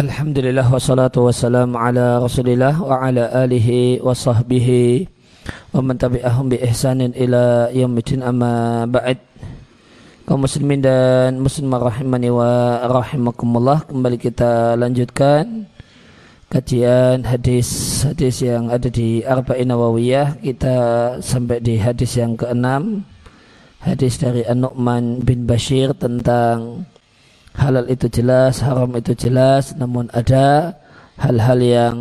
Alhamdulillah wassalatu wassalamu ala rasulillah wa ala alihi wa sahbihi wa man tabi'ahum bi ihsanin ila yaumidin amma ba'd. Kaum muslimin dan muslimah rahimani wa rahimakumullah kembali kita lanjutkan kajian hadis-hadis yang ada di Arba'in Nawawiyah. Kita sampai di hadis yang keenam hadis dari An-Nu'man bin Bashir tentang halal itu jelas, haram itu jelas, namun ada hal-hal yang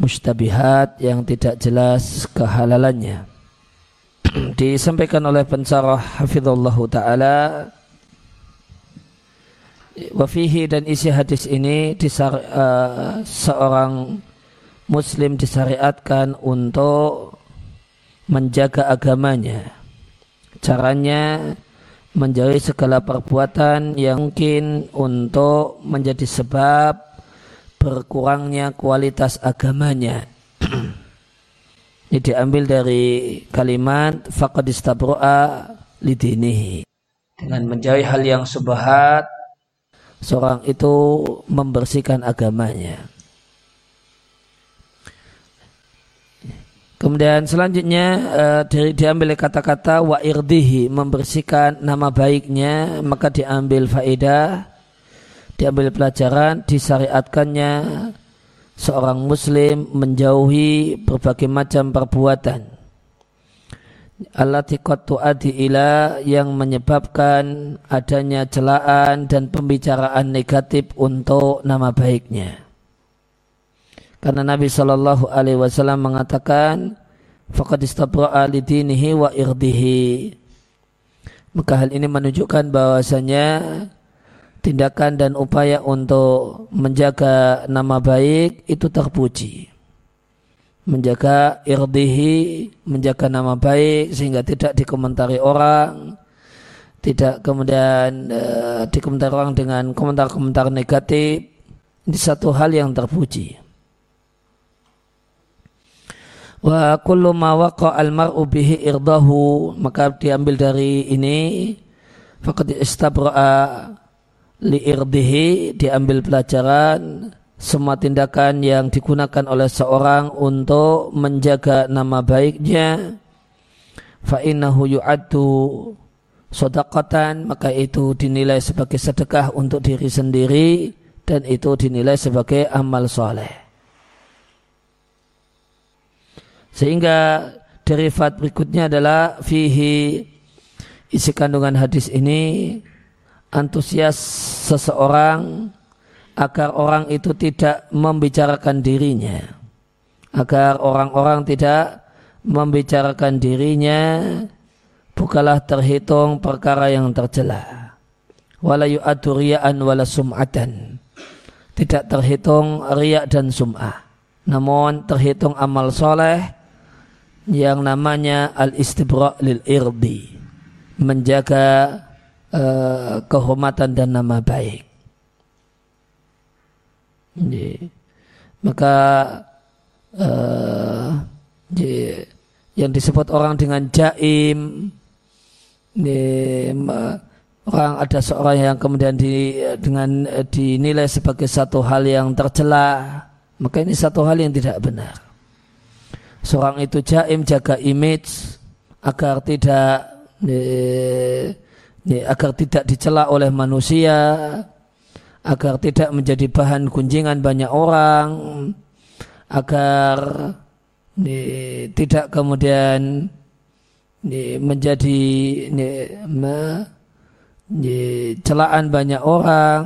mustabihat yang tidak jelas kehalalannya. Disampaikan oleh pensarah Hafizullah Ta'ala Wafihi dan isi hadis ini disar, uh, seorang muslim disyariatkan untuk menjaga agamanya. Caranya menjauhi segala perbuatan yang mungkin untuk menjadi sebab berkurangnya kualitas agamanya. Ini diambil dari kalimat faqad istabro'a lidinihi. Dengan menjauhi hal yang subhat, seorang itu membersihkan agamanya. Kemudian selanjutnya uh, di, diambil kata-kata wa irdihi membersihkan nama baiknya maka diambil faedah diambil pelajaran disyariatkannya seorang muslim menjauhi berbagai macam perbuatan allati tu'adi ila yang menyebabkan adanya celaan dan pembicaraan negatif untuk nama baiknya. Karena Nabi Shallallahu Alaihi Wasallam mengatakan, "Fakat istabra'a wa irdihi." Maka hal ini menunjukkan bahwasanya tindakan dan upaya untuk menjaga nama baik itu terpuji. Menjaga irdihi, menjaga nama baik sehingga tidak dikomentari orang, tidak kemudian uh, dikomentari orang dengan komentar-komentar negatif. Ini satu hal yang terpuji. Wa kullu ma waqa al mar'u bihi irdahu. Maka diambil dari ini faqad istabra'a li irdihi diambil pelajaran semua tindakan yang digunakan oleh seorang untuk menjaga nama baiknya. Fa innahu yu'addu maka itu dinilai sebagai sedekah untuk diri sendiri dan itu dinilai sebagai amal soleh Sehingga derivat berikutnya adalah fihi isi kandungan hadis ini antusias seseorang agar orang itu tidak membicarakan dirinya. Agar orang-orang tidak membicarakan dirinya bukalah terhitung perkara yang tercela wala yu'adu riya'an wala sum'atan. Tidak terhitung riak dan sum'ah. Namun terhitung amal soleh yang namanya al-istibra' lil irdi menjaga uh, kehormatan dan nama baik. Jadi, maka uh, jadi, yang disebut orang dengan jaim ini, orang ada seorang yang kemudian di, dengan dinilai sebagai satu hal yang tercela maka ini satu hal yang tidak benar seorang itu jaim jaga image agar tidak eh, eh, agar tidak dicela oleh manusia agar tidak menjadi bahan kunjingan banyak orang agar eh, tidak kemudian eh, menjadi eh, eh, celaan banyak orang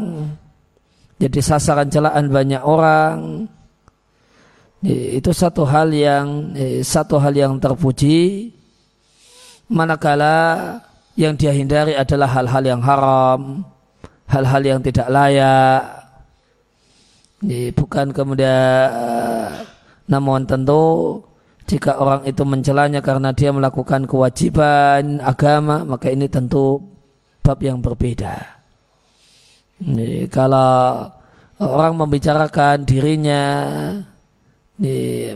jadi sasaran celaan banyak orang itu satu hal yang satu hal yang terpuji. Manakala yang dia hindari adalah hal-hal yang haram hal-hal yang tidak layak. Bukan kemudian namun tentu jika orang itu mencelanya karena dia melakukan kewajiban agama maka ini tentu bab yang berbeda. Kalau orang membicarakan dirinya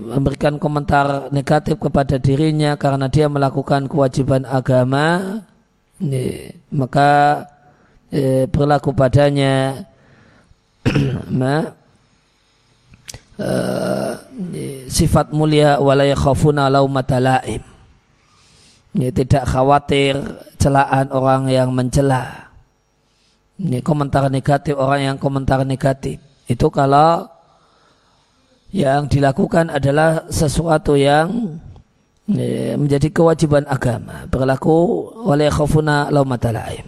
memberikan komentar negatif kepada dirinya karena dia melakukan kewajiban agama maka eh, berlaku padanya uh, sifat mulia walaya khafuna laumata laim. Ya, tidak khawatir celaan orang yang mencela. Ini komentar negatif orang yang komentar negatif. Itu kalau yang dilakukan adalah sesuatu yang ya, menjadi kewajiban agama. Berlaku oleh khafuna laumata laim.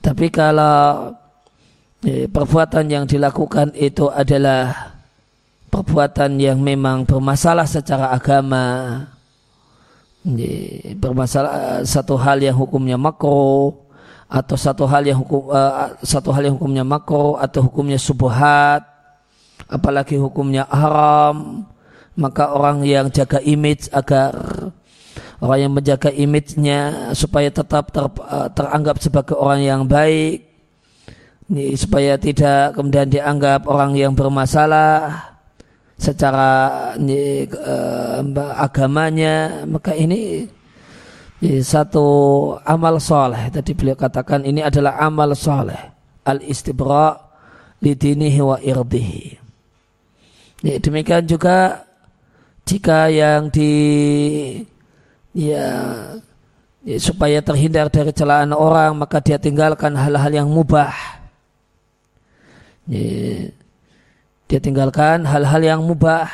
Tapi kalau ya, perbuatan yang dilakukan itu adalah perbuatan yang memang bermasalah secara agama, bermasalah satu hal yang hukumnya makro atau satu hal yang hukum satu hal yang hukumnya makro atau hukumnya subhat apalagi hukumnya haram maka orang yang jaga image agar orang yang menjaga image-nya supaya tetap ter, uh, teranggap sebagai orang yang baik ini, supaya tidak kemudian dianggap orang yang bermasalah secara ini, uh, agamanya maka ini, ini satu amal soleh. Tadi beliau katakan ini adalah amal soleh. Al istibra lidinihi wa irdihi ya, demikian juga jika yang di ya, ya supaya terhindar dari celaan orang maka dia tinggalkan hal-hal yang mubah ya, dia tinggalkan hal-hal yang mubah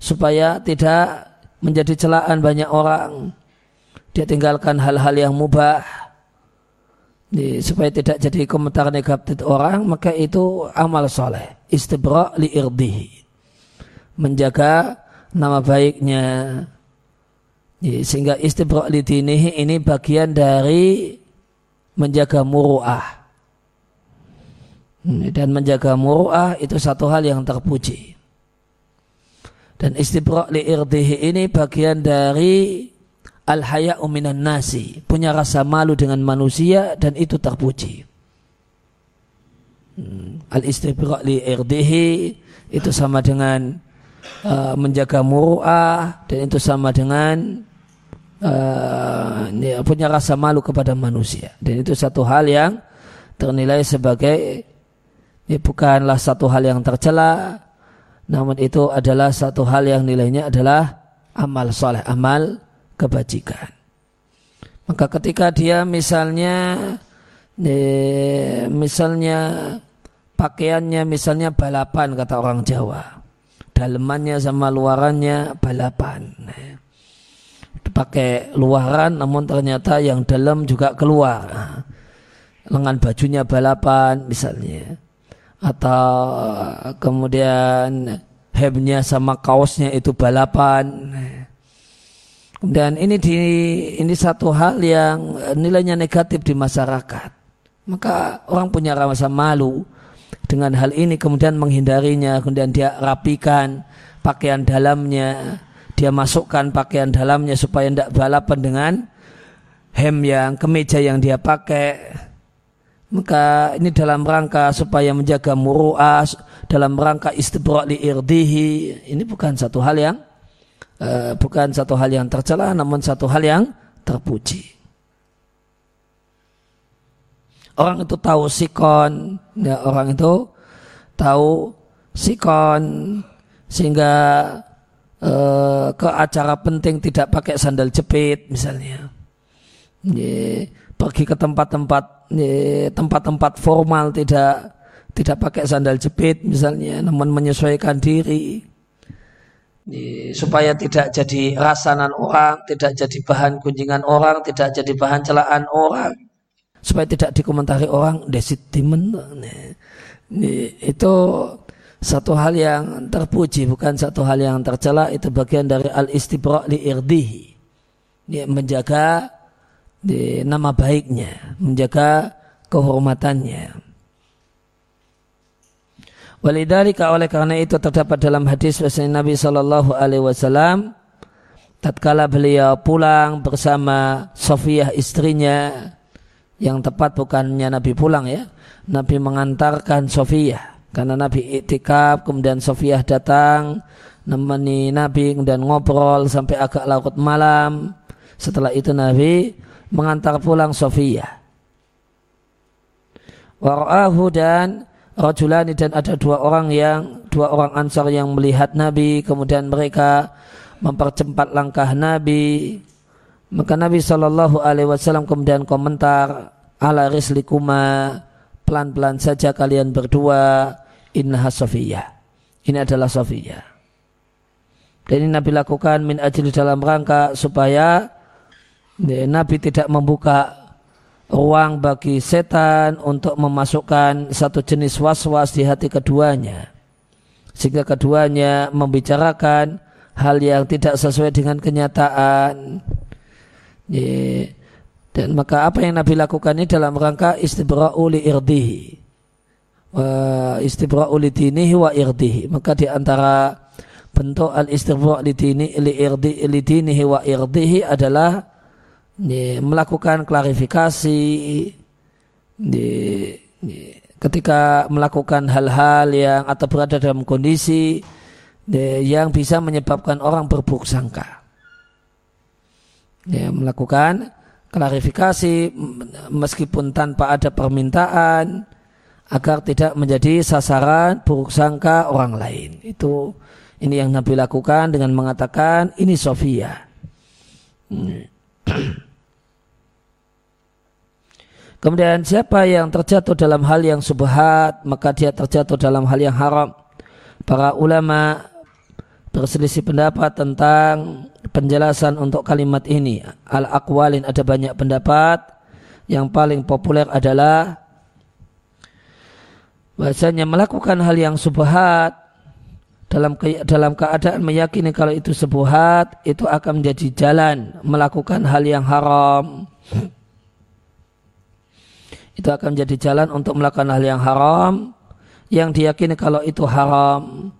supaya tidak menjadi celaan banyak orang. Dia tinggalkan hal-hal yang mubah supaya tidak jadi komentar negatif orang maka itu amal soleh istibra li irdihi menjaga nama baiknya sehingga istibra li dinihi ini bagian dari menjaga muruah Hmm, dan menjaga muru'ah itu satu hal yang terpuji. Dan istibra' li irdihi ini bagian dari al-haya'u nasi. Punya rasa malu dengan manusia dan itu terpuji. Hmm, al-istibra' li irdihi itu sama dengan uh, menjaga muru'ah dan itu sama dengan uh, punya rasa malu kepada manusia. Dan itu satu hal yang ternilai sebagai ini bukanlah satu hal yang tercela, namun itu adalah satu hal yang nilainya adalah amal soleh, amal kebajikan. Maka ketika dia misalnya, misalnya pakaiannya misalnya balapan kata orang Jawa, dalemannya sama luarannya balapan. Pakai luaran namun ternyata yang dalam juga keluar. Lengan bajunya balapan misalnya atau kemudian hemnya sama kaosnya itu balapan. Dan ini di ini satu hal yang nilainya negatif di masyarakat. Maka orang punya rasa malu dengan hal ini kemudian menghindarinya, kemudian dia rapikan pakaian dalamnya, dia masukkan pakaian dalamnya supaya tidak balapan dengan hem yang kemeja yang dia pakai maka ini dalam rangka supaya menjaga muru'as, dalam rangka istibra' li irdihi. Ini bukan satu hal yang uh, bukan satu hal yang tercela, namun satu hal yang terpuji. Orang itu tahu sikon, ya, orang itu tahu sikon sehingga uh, ke acara penting tidak pakai sandal jepit misalnya. Yeah pergi ke tempat-tempat tempat-tempat formal tidak tidak pakai sandal jepit misalnya namun menyesuaikan diri supaya tidak jadi rasanan orang, tidak jadi bahan kunjungan orang, tidak jadi bahan celaan orang, supaya tidak dikomentari orang desitimen. Itu satu hal yang terpuji, bukan satu hal yang tercela. Itu bagian dari al istibra li irdihi, menjaga di nama baiknya, menjaga kehormatannya. Walidhalika oleh karena itu terdapat dalam hadis bahasa Nabi Shallallahu Alaihi Wasallam tatkala beliau pulang bersama Sofiyah istrinya yang tepat bukannya Nabi pulang ya. Nabi mengantarkan Sofiyah karena Nabi itikaf kemudian Sofiyah datang nemani Nabi kemudian ngobrol sampai agak larut malam. Setelah itu Nabi mengantar pulang Sofia. Wara'ahu dan rajulani dan ada dua orang yang dua orang ansar yang melihat Nabi. Kemudian mereka mempercepat langkah Nabi maka Nabi Shallallahu Alaihi Wasallam kemudian komentar ala rislikuma pelan-pelan saja kalian berdua innaha Sofiyah ini adalah Sofiyah dan ini Nabi lakukan min ajli dalam rangka supaya Nabi tidak membuka ruang bagi setan untuk memasukkan satu jenis was-was di hati keduanya. Sehingga keduanya membicarakan hal yang tidak sesuai dengan kenyataan. Dan maka apa yang Nabi lakukan ini dalam rangka istibra'u li irdihi. Istibra'u li dinihi wa irdihi. Maka di antara bentuk al-istibra' li dinihi wa irdihi adalah melakukan klarifikasi ketika melakukan hal-hal yang atau berada dalam kondisi yang bisa menyebabkan orang berburuk sangka. Ya, melakukan klarifikasi meskipun tanpa ada permintaan agar tidak menjadi sasaran buruk sangka orang lain. Itu ini yang Nabi lakukan dengan mengatakan ini Sofia. Hmm. Kemudian siapa yang terjatuh dalam hal yang subhat, maka dia terjatuh dalam hal yang haram. Para ulama berselisih pendapat tentang penjelasan untuk kalimat ini. Al-aqwalin ada banyak pendapat. Yang paling populer adalah bahasanya melakukan hal yang subhat dalam ke, dalam keadaan meyakini kalau itu subhat itu akan menjadi jalan melakukan hal yang haram itu akan menjadi jalan untuk melakukan hal yang haram yang diyakini kalau itu haram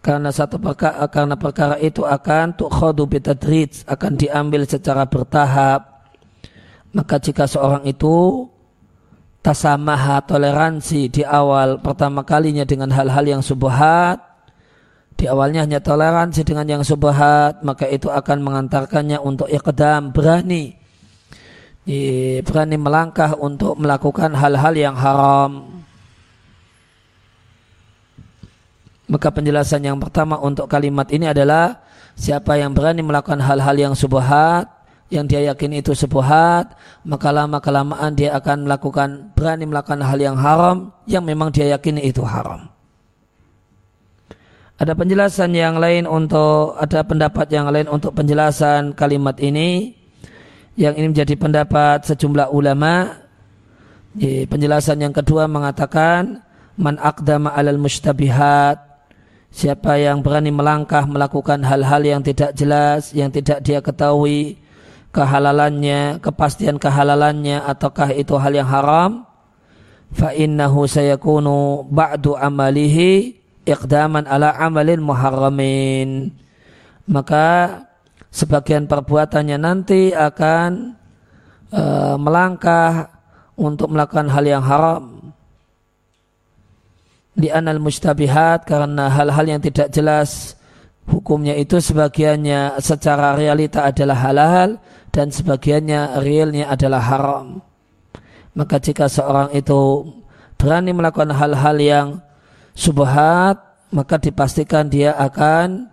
karena satu perkara karena perkara itu akan tukhadu bitadrij akan diambil secara bertahap maka jika seorang itu tasamaha toleransi di awal pertama kalinya dengan hal-hal yang subhat di awalnya hanya toleransi dengan yang subhat maka itu akan mengantarkannya untuk iqdam berani berani melangkah untuk melakukan hal-hal yang haram. Maka penjelasan yang pertama untuk kalimat ini adalah siapa yang berani melakukan hal-hal yang subhat, yang dia yakin itu subhat, maka lama kelamaan dia akan melakukan berani melakukan hal yang haram yang memang dia yakini itu haram. Ada penjelasan yang lain untuk ada pendapat yang lain untuk penjelasan kalimat ini yang ini menjadi pendapat sejumlah ulama. Penjelasan yang kedua mengatakan man akdama alal mustabihat siapa yang berani melangkah melakukan hal-hal yang tidak jelas, yang tidak dia ketahui kehalalannya, kepastian kehalalannya ataukah itu hal yang haram, fa innahu sayakunu ba'du amalihi iqdaman ala amalin muharramin. Maka sebagian perbuatannya nanti akan e, melangkah untuk melakukan hal yang haram di anal mustabihat karena hal-hal yang tidak jelas hukumnya itu sebagiannya secara realita adalah halal dan sebagiannya realnya adalah haram maka jika seorang itu berani melakukan hal-hal yang subhat maka dipastikan dia akan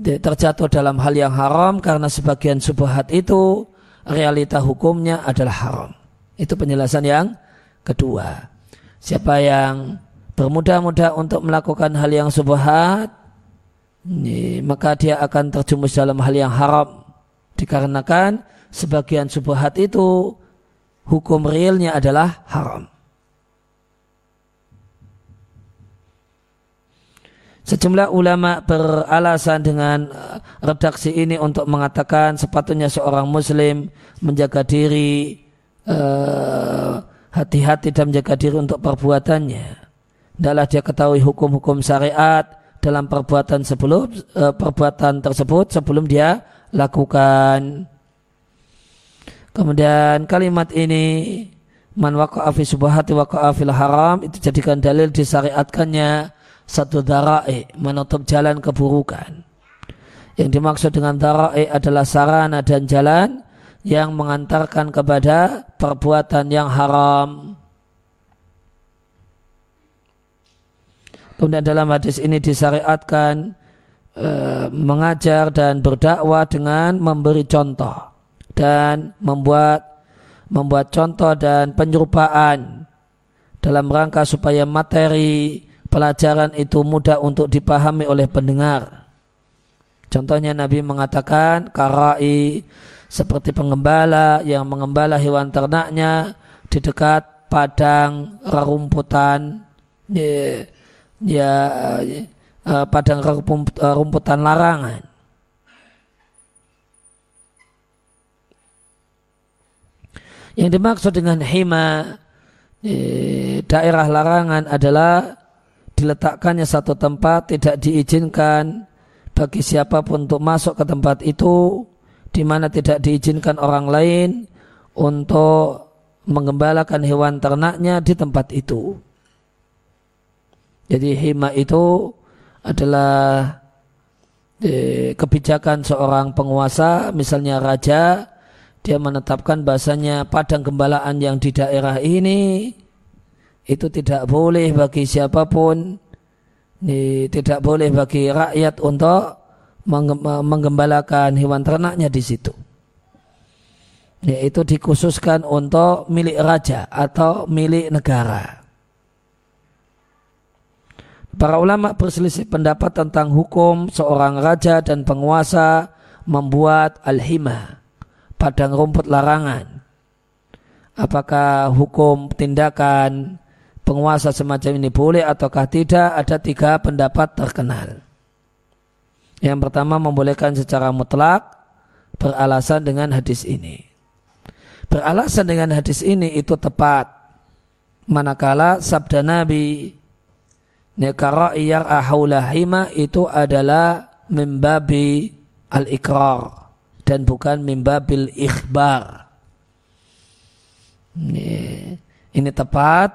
terjatuh dalam hal yang haram karena sebagian subhat itu realita hukumnya adalah haram. Itu penjelasan yang kedua. Siapa yang bermudah-mudah untuk melakukan hal yang subhat, maka dia akan terjumus dalam hal yang haram. Dikarenakan sebagian subhat itu hukum realnya adalah haram. Sejumlah ulama beralasan dengan uh, redaksi ini untuk mengatakan sepatutnya seorang muslim menjaga diri uh, hati-hati dan menjaga diri untuk perbuatannya. Adalah dia ketahui hukum-hukum syariat dalam perbuatan sebelum uh, perbuatan tersebut sebelum dia lakukan. Kemudian kalimat ini man waqa'a fi subhati waqa'a fil haram itu jadikan dalil disyariatkannya satu darai menutup jalan keburukan. Yang dimaksud dengan darai adalah sarana dan jalan yang mengantarkan kepada perbuatan yang haram. Kemudian dalam hadis ini disyariatkan e, mengajar dan berdakwah dengan memberi contoh dan membuat membuat contoh dan penyerupaan dalam rangka supaya materi pelajaran itu mudah untuk dipahami oleh pendengar. Contohnya Nabi mengatakan karai seperti pengembala yang mengembala hewan ternaknya di dekat padang rerumputan ya, ya uh, padang uh, rumputan larangan. Yang dimaksud dengan hima eh, daerah larangan adalah diletakkannya satu tempat tidak diizinkan bagi siapa pun untuk masuk ke tempat itu di mana tidak diizinkan orang lain untuk mengembalakan hewan ternaknya di tempat itu. Jadi hima itu adalah eh, kebijakan seorang penguasa, misalnya raja, dia menetapkan bahasanya padang gembalaan yang di daerah ini itu tidak boleh bagi siapa pun, tidak boleh bagi rakyat untuk menggembalakan hewan ternaknya di situ. Yaitu dikhususkan untuk milik raja atau milik negara. Para ulama berselisih pendapat tentang hukum seorang raja dan penguasa membuat al-hima, padang rumput larangan. Apakah hukum tindakan penguasa semacam ini boleh ataukah tidak? Ada tiga pendapat terkenal. Yang pertama membolehkan secara mutlak beralasan dengan hadis ini. Beralasan dengan hadis ini itu tepat. Manakala sabda Nabi Nekara iyar ahulahima itu adalah mimbabi al-ikrar dan bukan mimbabil ikhbar. Ini, ini tepat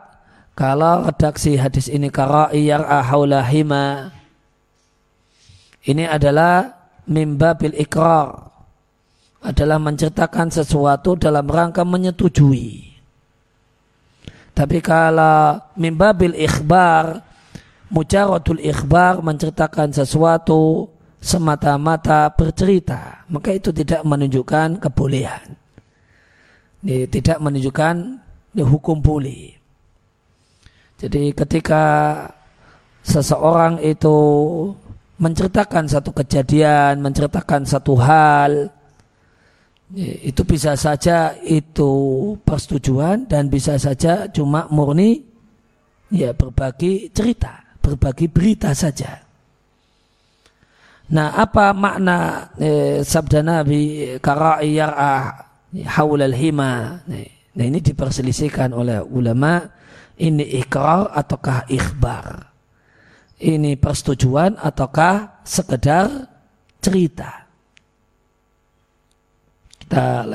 kalau redaksi hadis ini kara iyar ahulahima ini adalah mimbabil ikrar adalah menceritakan sesuatu dalam rangka menyetujui. Tapi kalau mimbabil ikhbar mujaradul ikhbar menceritakan sesuatu semata-mata bercerita, maka itu tidak menunjukkan kebolehan. Ini tidak menunjukkan ini hukum boleh. Jadi ketika seseorang itu menceritakan satu kejadian, menceritakan satu hal, itu bisa saja itu persetujuan dan bisa saja cuma murni ya berbagi cerita berbagi berita saja. Nah, apa makna eh, sabda Nabi karai yar'ah haul al-hima? Nah, ini diperselisihkan oleh ulama ini ikrar ataukah ikhbar? Ini persetujuan ataukah sekedar cerita? Kita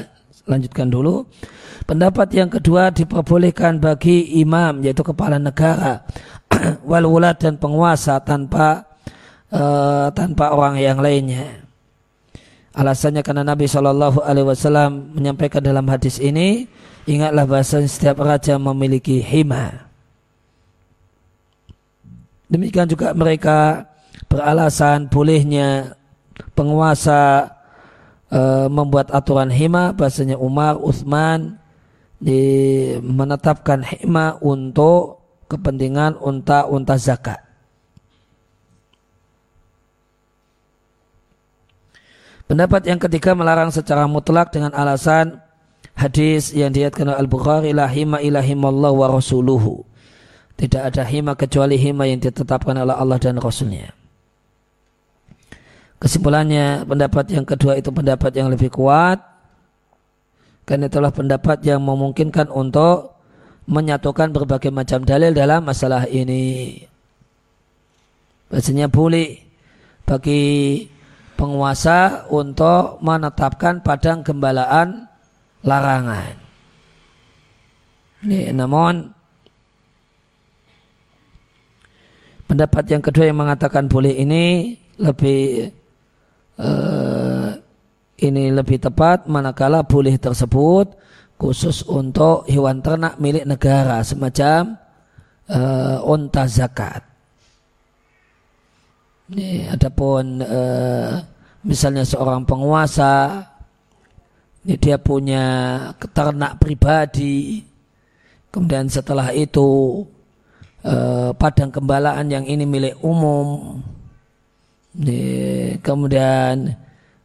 lanjutkan dulu. Pendapat yang kedua diperbolehkan bagi imam yaitu kepala negara wal dan penguasa tanpa uh, tanpa orang yang lainnya. Alasannya karena Nabi Shallallahu Alaihi Wasallam menyampaikan dalam hadis ini, ingatlah bahasa setiap raja memiliki hima. Demikian juga mereka beralasan bolehnya penguasa e, membuat aturan hima, bahasanya Umar, Uthman di, menetapkan hima untuk kepentingan unta-unta zakat. Pendapat yang ketiga melarang secara mutlak dengan alasan hadis yang diatkan oleh Al-Bukhari la hima ilahimallah wa rasuluhu. Tidak ada hima kecuali hima yang ditetapkan oleh Allah dan Rasulnya. Kesimpulannya pendapat yang kedua itu pendapat yang lebih kuat. Karena itulah pendapat yang memungkinkan untuk menyatukan berbagai macam dalil dalam masalah ini. Biasanya boleh bagi penguasa untuk menetapkan padang gembalaan larangan. Ini, namun pendapat yang kedua yang mengatakan boleh ini lebih uh, ini lebih tepat manakala boleh tersebut khusus untuk hewan ternak milik negara semacam uh, unta zakat. Ini adapun uh, misalnya seorang penguasa ini dia punya ternak pribadi kemudian setelah itu uh, padang gembalaan yang ini milik umum kemudian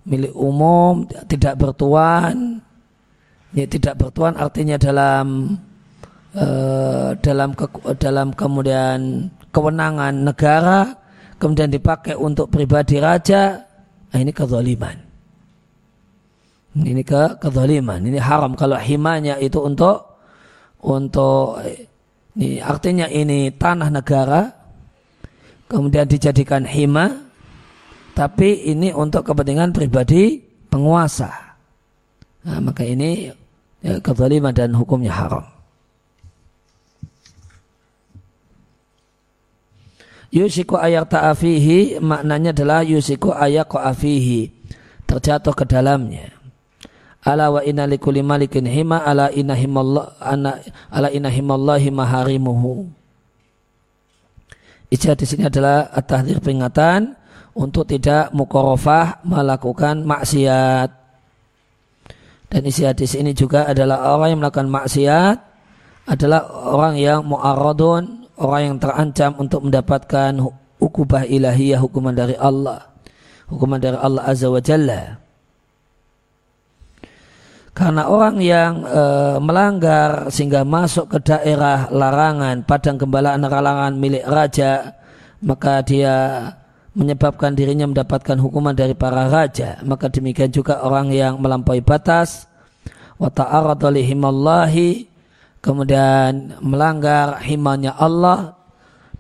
milik umum tidak bertuan. Ini tidak bertuan artinya dalam uh, dalam ke, dalam kemudian kewenangan negara kemudian dipakai untuk pribadi raja, nah ini kezaliman. Ini ke kezaliman, ini haram. Kalau himanya itu untuk untuk ini artinya ini tanah negara kemudian dijadikan hima tapi ini untuk kepentingan pribadi penguasa. Nah, maka ini ya, kezaliman dan hukumnya haram. Yusiku ayat ta'afihi maknanya adalah yusiku ayat afihi terjatuh ke dalamnya. Ala wa inna likuli malikin hima ala inna himallah ana ala inna himallahi maharimuhu. Ijazah di sini adalah tahdir peringatan untuk tidak mukorofah melakukan maksiat. Dan isi hadis ini juga adalah orang yang melakukan maksiat adalah orang yang mu'aradun orang yang terancam untuk mendapatkan ukubah ilahiyah hukuman dari Allah hukuman dari Allah azza wa jalla karena orang yang e, melanggar sehingga masuk ke daerah larangan padang gembalaan larangan milik raja maka dia menyebabkan dirinya mendapatkan hukuman dari para raja maka demikian juga orang yang melampaui batas wa ta'arada lihimallahi kemudian melanggar himanya Allah,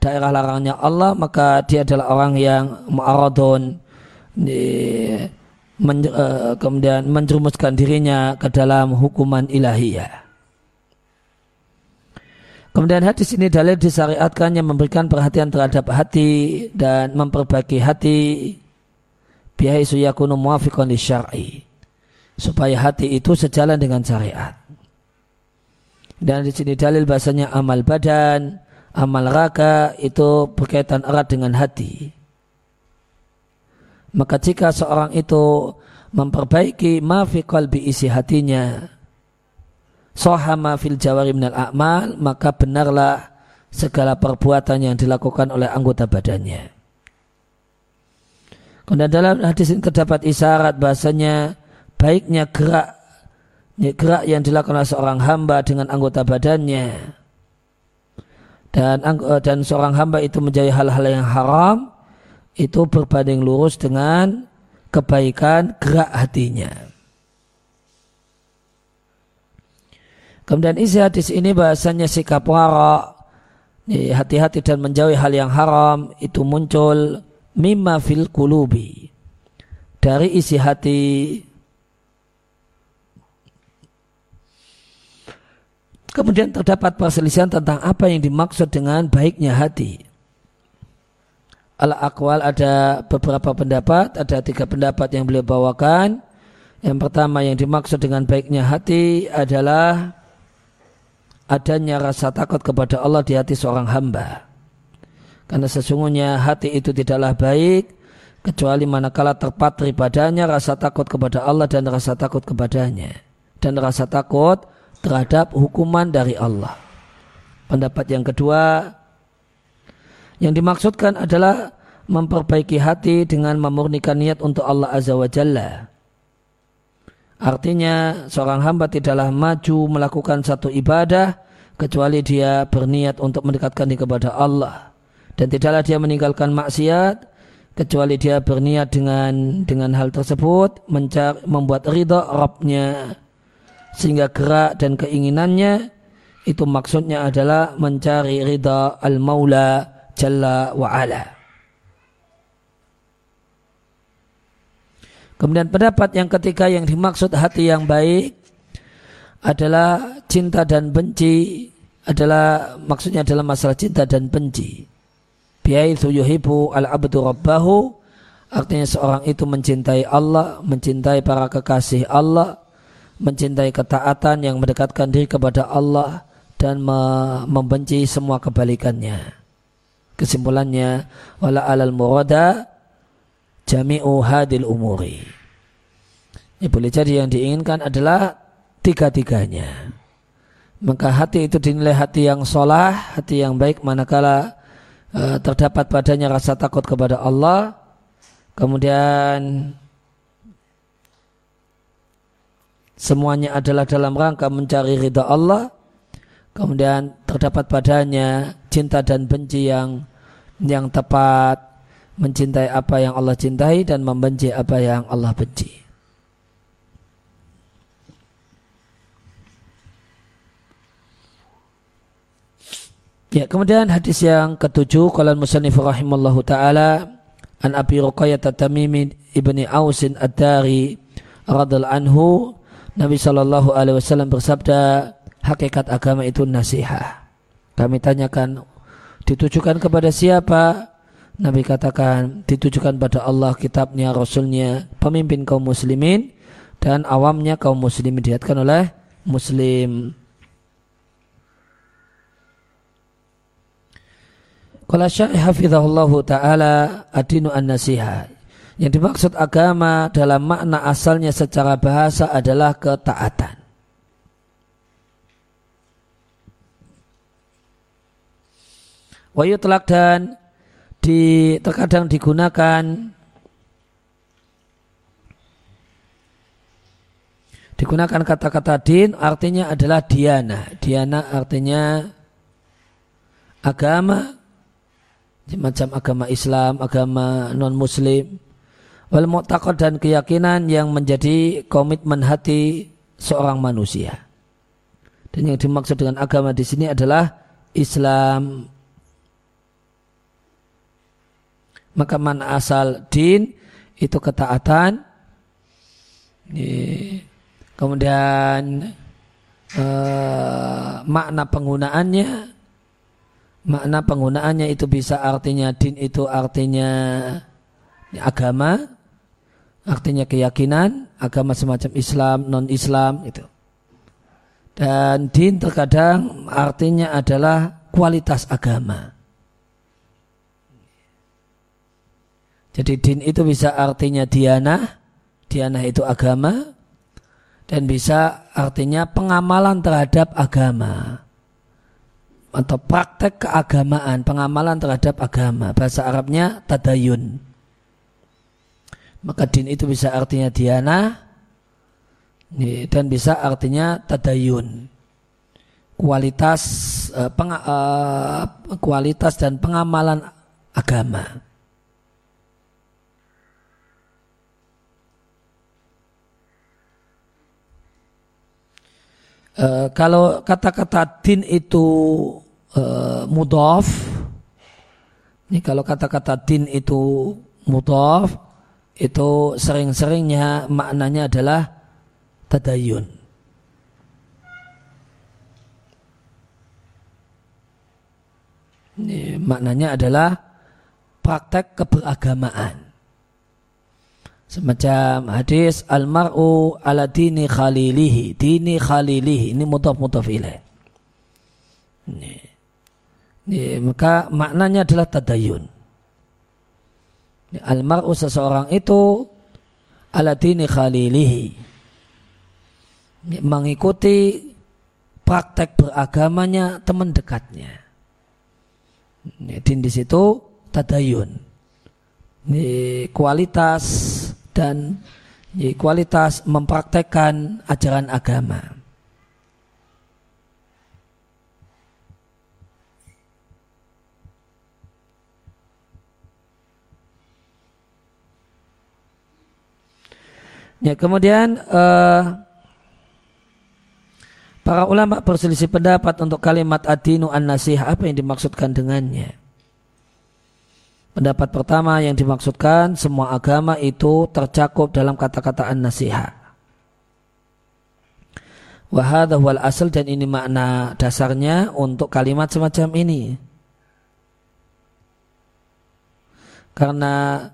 daerah larangnya Allah, maka dia adalah orang yang mu'aradun, uh, kemudian menjerumuskan dirinya ke dalam hukuman ilahiyah. Kemudian hadis ini dalil disyariatkan yang memberikan perhatian terhadap hati dan memperbaiki hati bihai suyakunu muafiqan li syar'i supaya hati itu sejalan dengan syariat. Dan di sini dalil bahasanya amal badan, amal raka itu berkaitan erat dengan hati. Maka jika seorang itu memperbaiki ma fi qalbi isi hatinya, sohama fil jawari minal a'mal, maka benarlah segala perbuatan yang dilakukan oleh anggota badannya. Kemudian dalam hadis ini terdapat isyarat bahasanya baiknya gerak gerak yang dilakukan oleh seorang hamba dengan anggota badannya dan eh, dan seorang hamba itu menjadi hal-hal yang haram itu berbanding lurus dengan kebaikan gerak hatinya. Kemudian isi hadis ini bahasanya sikap wara, hati-hati dan menjauhi hal yang haram. Itu muncul mimma fil kulubi. Dari isi hati. Kemudian terdapat perselisihan tentang apa yang dimaksud dengan baiknya hati. Al akwal ada beberapa pendapat, ada tiga pendapat yang beliau bawakan. Yang pertama yang dimaksud dengan baiknya hati adalah adanya rasa takut kepada Allah di hati seorang hamba. Karena sesungguhnya hati itu tidaklah baik kecuali manakala terpatri padanya rasa takut kepada Allah dan rasa takut kepadanya. Dan rasa takut terhadap hukuman dari Allah. Pendapat yang kedua yang dimaksudkan adalah memperbaiki hati dengan memurnikan niat untuk Allah Azza wa Jalla. Artinya seorang hamba tidaklah maju melakukan satu ibadah kecuali dia berniat untuk mendekatkan diri kepada Allah. Dan tidaklah dia meninggalkan maksiat kecuali dia berniat dengan dengan hal tersebut mencari, membuat ridha Rabbnya. Sehingga gerak dan keinginannya itu maksudnya adalah mencari ridha al-maula jalla wa Kemudian pendapat yang ketiga yang dimaksud hati yang baik adalah cinta dan benci adalah maksudnya adalah masalah cinta dan benci. Biaithu yuhibu al-abdu rabbahu artinya seorang itu mencintai Allah, mencintai para kekasih Allah, mencintai ketaatan yang mendekatkan diri kepada Allah dan membenci semua kebalikannya. Kesimpulannya, wala alal murada jami'u hadil umuri. Ya, boleh jadi yang diinginkan adalah tiga-tiganya. Maka hati itu dinilai hati yang solah, hati yang baik manakala uh, terdapat padanya rasa takut kepada Allah. Kemudian semuanya adalah dalam rangka mencari ridha Allah. Kemudian terdapat padanya cinta dan benci yang yang tepat, mencintai apa yang Allah cintai dan membenci apa yang Allah benci. Ya, kemudian hadis yang ketujuh kalau musannif rahimallahu taala an Abi Ruqayyah Tamimi ibni Ausin Ad-Dari radhiallahu anhu Nabi sallallahu alaihi wasallam bersabda hakikat agama itu nasihat. Kami tanyakan ditujukan kepada siapa? Nabi katakan ditujukan pada Allah, kitabnya, rasulnya, pemimpin kaum muslimin dan awamnya kaum muslimin dilihatkan oleh muslim. Qala syai hafizahullahu ta'ala adinu an-nasiha. Yang dimaksud agama dalam makna asalnya secara bahasa adalah ketaatan. Wayutlak dan di, terkadang digunakan digunakan kata-kata din artinya adalah diana. Diana artinya agama macam agama Islam, agama non-Muslim, wal mu'taqad dan keyakinan yang menjadi komitmen hati seorang manusia. Dan yang dimaksud dengan agama di sini adalah Islam. Maka mana asal din itu ketaatan. Kemudian uh, makna penggunaannya makna penggunaannya itu bisa artinya din itu artinya agama, artinya keyakinan, agama semacam Islam, non-Islam itu. Dan din terkadang artinya adalah kualitas agama. Jadi din itu bisa artinya diana, diana itu agama, dan bisa artinya pengamalan terhadap agama atau praktek keagamaan, pengamalan terhadap agama. Bahasa Arabnya tadayun. Maka din itu bisa artinya diana dan bisa artinya tadayun. Kualitas eh, peng, eh, kualitas dan pengamalan agama. Uh, kalau kata-kata din itu mudaf, ini kalau kata-kata din itu mudaf, itu sering-seringnya maknanya adalah tadayun. Ini maknanya adalah praktek keberagamaan. Semacam hadis almaru ala dini khalilihi. Dini khalilihi. Ini mutaf mutaf ilaih. Ini. Ini, maka maknanya adalah tadayun. Almaru seseorang itu ala dini khalilihi. Ini, mengikuti praktek beragamanya teman dekatnya. Ini, di situ tadayun. Ini kualitas dan kualitas mempraktekkan ajaran agama. Ya, kemudian uh, para ulama berselisih pendapat untuk kalimat adinu an-nasihah apa yang dimaksudkan dengannya. Pendapat pertama yang dimaksudkan semua agama itu tercakup dalam kata-kata an-nasihat. Wahada wal asal dan ini makna dasarnya untuk kalimat semacam ini. Karena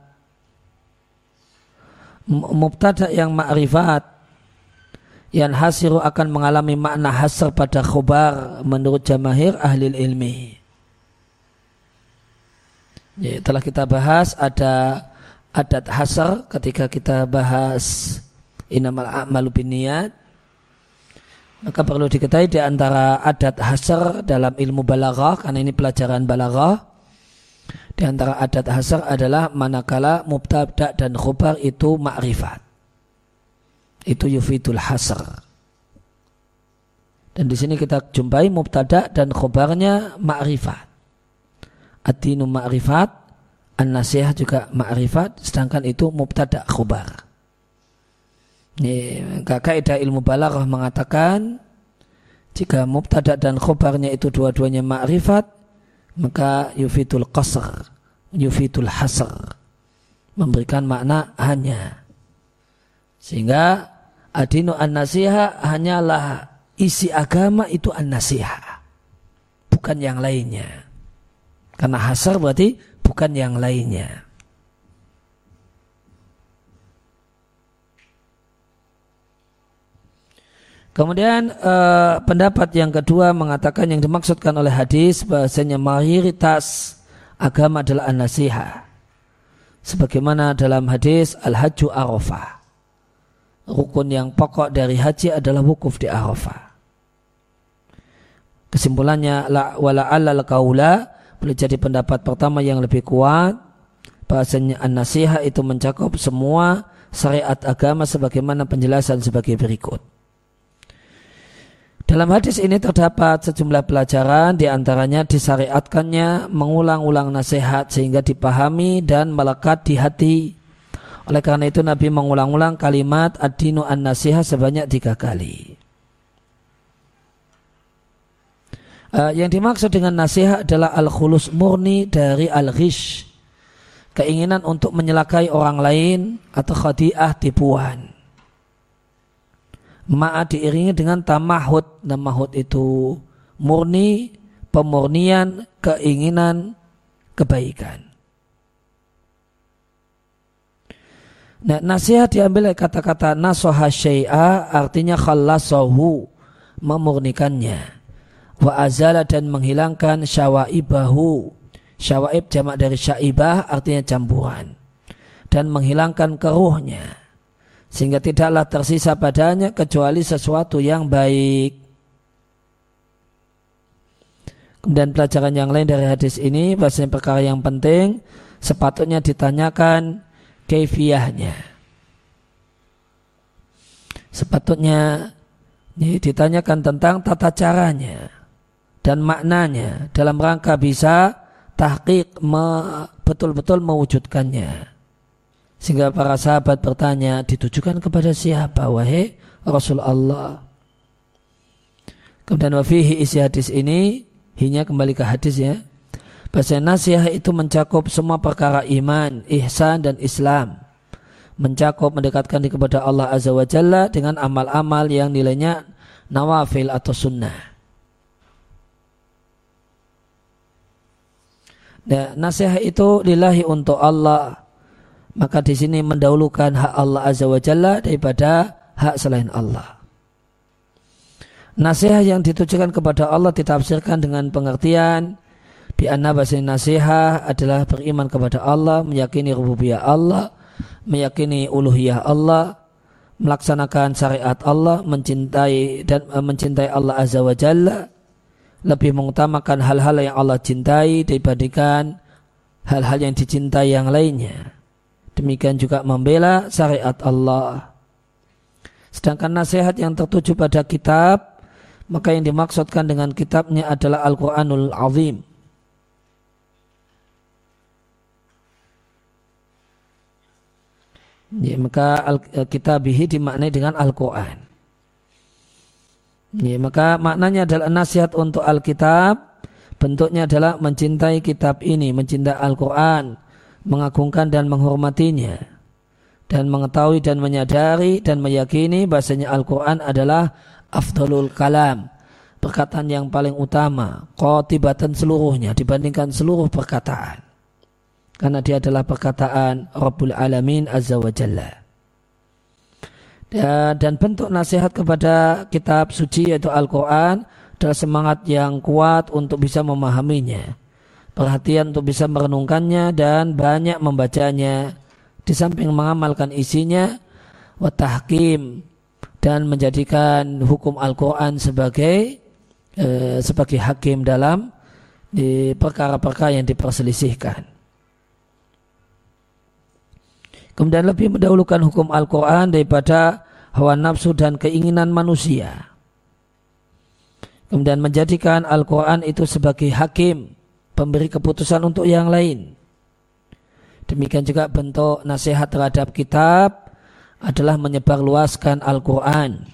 mubtada yang ma'rifat yang hasiru akan mengalami makna hasr pada khobar menurut jamahir ahli ilmi. Ya, telah kita bahas ada adat hasar ketika kita bahas inamal a'malu biniyat maka perlu diketahui di antara adat hasar dalam ilmu balaghah karena ini pelajaran balaghah di antara adat hasar adalah manakala mubtada dan khubar itu ma'rifat. Itu yufidul hasar dan di sini kita jumpai mubtada dan khubarnya ma'rifat ad-dinu ma'rifat An-nasihah juga ma'rifat, sedangkan itu mubtada khubar. Ini, kaidah ilmu balaghah mengatakan jika mubtada dan khubarnya itu dua-duanya ma'rifat, maka yufidul qasr, yufidul hasr. Memberikan makna hanya. Sehingga adinu an-nasiha hanyalah isi agama itu an-nasiha. Bukan yang lainnya. Karena hasar berarti bukan yang lainnya. Kemudian eh, pendapat yang kedua mengatakan yang dimaksudkan oleh hadis bahasanya mayoritas agama adalah an-nasihah. Sebagaimana dalam hadis al-hajju arafah. Rukun yang pokok dari haji adalah wukuf di arafah. Kesimpulannya la wala alal kaula boleh jadi pendapat pertama yang lebih kuat bahasanya an-nasihat itu mencakup semua syariat agama sebagaimana penjelasan sebagai berikut. Dalam hadis ini terdapat sejumlah pelajaran di antaranya disyariatkannya mengulang-ulang nasihat sehingga dipahami dan melekat di hati. Oleh karena itu Nabi mengulang-ulang kalimat ad-dinu an-nasihat sebanyak tiga kali. Uh, yang dimaksud dengan nasihat adalah al-khulus murni dari al-ghish. Keinginan untuk menyelakai orang lain atau khadi'ah tipuan. Ma'a diiringi dengan tamahud. Tamahud itu murni, pemurnian, keinginan, kebaikan. Nah, nasihat diambil dari kata-kata nasoha syai'a artinya khallasahu, memurnikannya wa azala dan menghilangkan syawaibahu. Syawaib jamak dari syaibah artinya campuran. Dan menghilangkan keruhnya. Sehingga tidaklah tersisa padanya kecuali sesuatu yang baik. Kemudian pelajaran yang lain dari hadis ini bahasanya perkara yang penting sepatutnya ditanyakan kefiahnya sepatutnya ditanyakan tentang tata caranya dan maknanya dalam rangka bisa tahqiq betul-betul mewujudkannya. Sehingga para sahabat bertanya, ditujukan kepada siapa wahai Rasulullah? Kemudian wafihi isi hadis ini, hingga kembali ke hadis ya. Bahasa nasihat itu mencakup semua perkara iman, ihsan dan Islam. Mencakup mendekatkan diri kepada Allah Azza wa Jalla dengan amal-amal yang nilainya nawafil atau sunnah. Ya, nasihat itu lillahi untuk Allah. Maka di sini mendahulukan hak Allah Azza wa Jalla daripada hak selain Allah. Nasihat yang ditujukan kepada Allah ditafsirkan dengan pengertian di anna nasihat adalah beriman kepada Allah, meyakini rububiyah Allah, meyakini uluhiyah Allah, melaksanakan syariat Allah, mencintai dan eh, mencintai Allah Azza wa Jalla, lebih mengutamakan hal-hal yang Allah cintai dibandingkan hal-hal yang dicintai yang lainnya. Demikian juga membela syariat Allah. Sedangkan nasihat yang tertuju pada kitab, maka yang dimaksudkan dengan kitabnya adalah Al-Quranul Azim. Ya, maka kitabihi dimaknai dengan Al-Quran. Ya, maka maknanya adalah nasihat untuk Alkitab. Bentuknya adalah mencintai kitab ini, mencintai Al-Quran, mengagungkan dan menghormatinya. Dan mengetahui dan menyadari dan meyakini bahasanya Al-Quran adalah afdalul kalam. Perkataan yang paling utama, qatibatan seluruhnya dibandingkan seluruh perkataan. Karena dia adalah perkataan Rabbul Alamin Azza wa Jalla. Ya, dan bentuk nasihat kepada kitab suci yaitu Al-Quran adalah semangat yang kuat untuk bisa memahaminya perhatian untuk bisa merenungkannya dan banyak membacanya di samping mengamalkan isinya watahkim dan menjadikan hukum Al-Quran sebagai eh, sebagai hakim dalam di perkara-perkara yang diperselisihkan. Kemudian lebih mendahulukan hukum Al-Quran daripada hawa nafsu dan keinginan manusia. Kemudian menjadikan Al-Quran itu sebagai hakim, pemberi keputusan untuk yang lain. Demikian juga bentuk nasihat terhadap kitab adalah menyebarluaskan Al-Quran.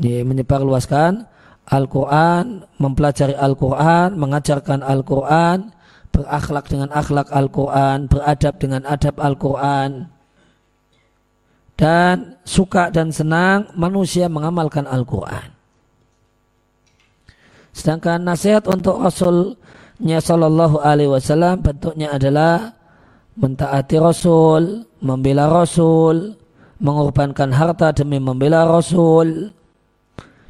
Menyebarluaskan Al-Quran, mempelajari Al-Quran, mengajarkan Al-Quran, berakhlak dengan akhlak Al-Quran, beradab dengan adab Al-Quran, dan suka dan senang manusia mengamalkan Al-Quran. Sedangkan nasihat untuk Rasulnya Shallallahu Alaihi Wasallam bentuknya adalah mentaati Rasul, membela Rasul, mengorbankan harta demi membela Rasul.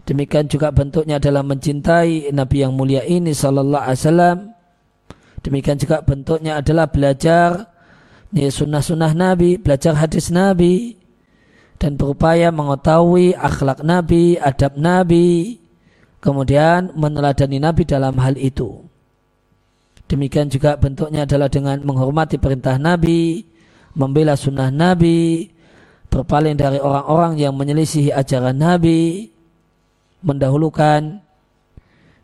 Demikian juga bentuknya adalah mencintai Nabi yang mulia ini Sallallahu Alaihi Wasallam Demikian juga bentuknya adalah belajar sunnah-sunnah Nabi, belajar hadis Nabi, dan berupaya mengetahui akhlak Nabi, adab Nabi, kemudian meneladani Nabi dalam hal itu. Demikian juga bentuknya adalah dengan menghormati perintah Nabi, membela sunnah Nabi, berpaling dari orang-orang yang menyelisihi ajaran Nabi, mendahulukan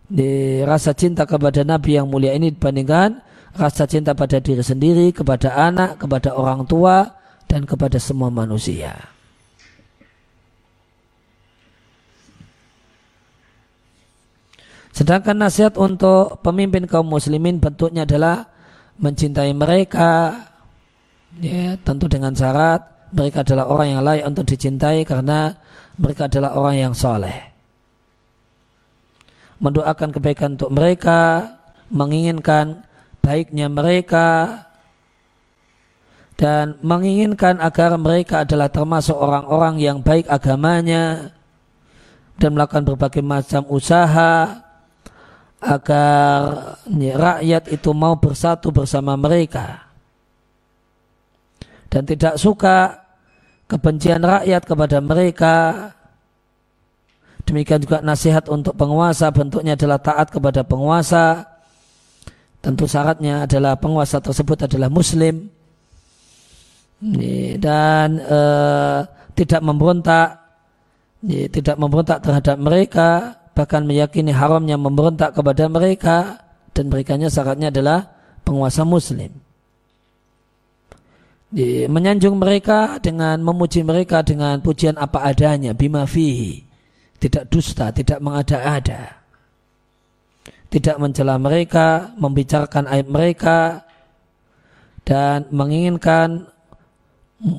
di rasa cinta kepada Nabi yang mulia ini dibandingkan rasa cinta pada diri sendiri, kepada anak, kepada orang tua, dan kepada semua manusia. Sedangkan nasihat untuk pemimpin kaum muslimin bentuknya adalah mencintai mereka, ya, tentu dengan syarat mereka adalah orang yang layak untuk dicintai karena mereka adalah orang yang soleh mendoakan kebaikan untuk mereka, menginginkan baiknya mereka, dan menginginkan agar mereka adalah termasuk orang-orang yang baik agamanya dan melakukan berbagai macam usaha agar rakyat itu mau bersatu bersama mereka. Dan tidak suka kebencian rakyat kepada mereka Demikian juga nasihat untuk penguasa bentuknya adalah taat kepada penguasa. Tentu syaratnya adalah penguasa tersebut adalah muslim dan e, tidak memberontak, tidak memberontak terhadap mereka, bahkan meyakini haramnya memberontak kepada mereka dan mereka syaratnya adalah penguasa muslim. Menyanjung mereka dengan memuji mereka dengan pujian apa adanya, bima fihi tidak dusta, tidak mengada-ada. Tidak mencela mereka, membicarakan aib mereka, dan menginginkan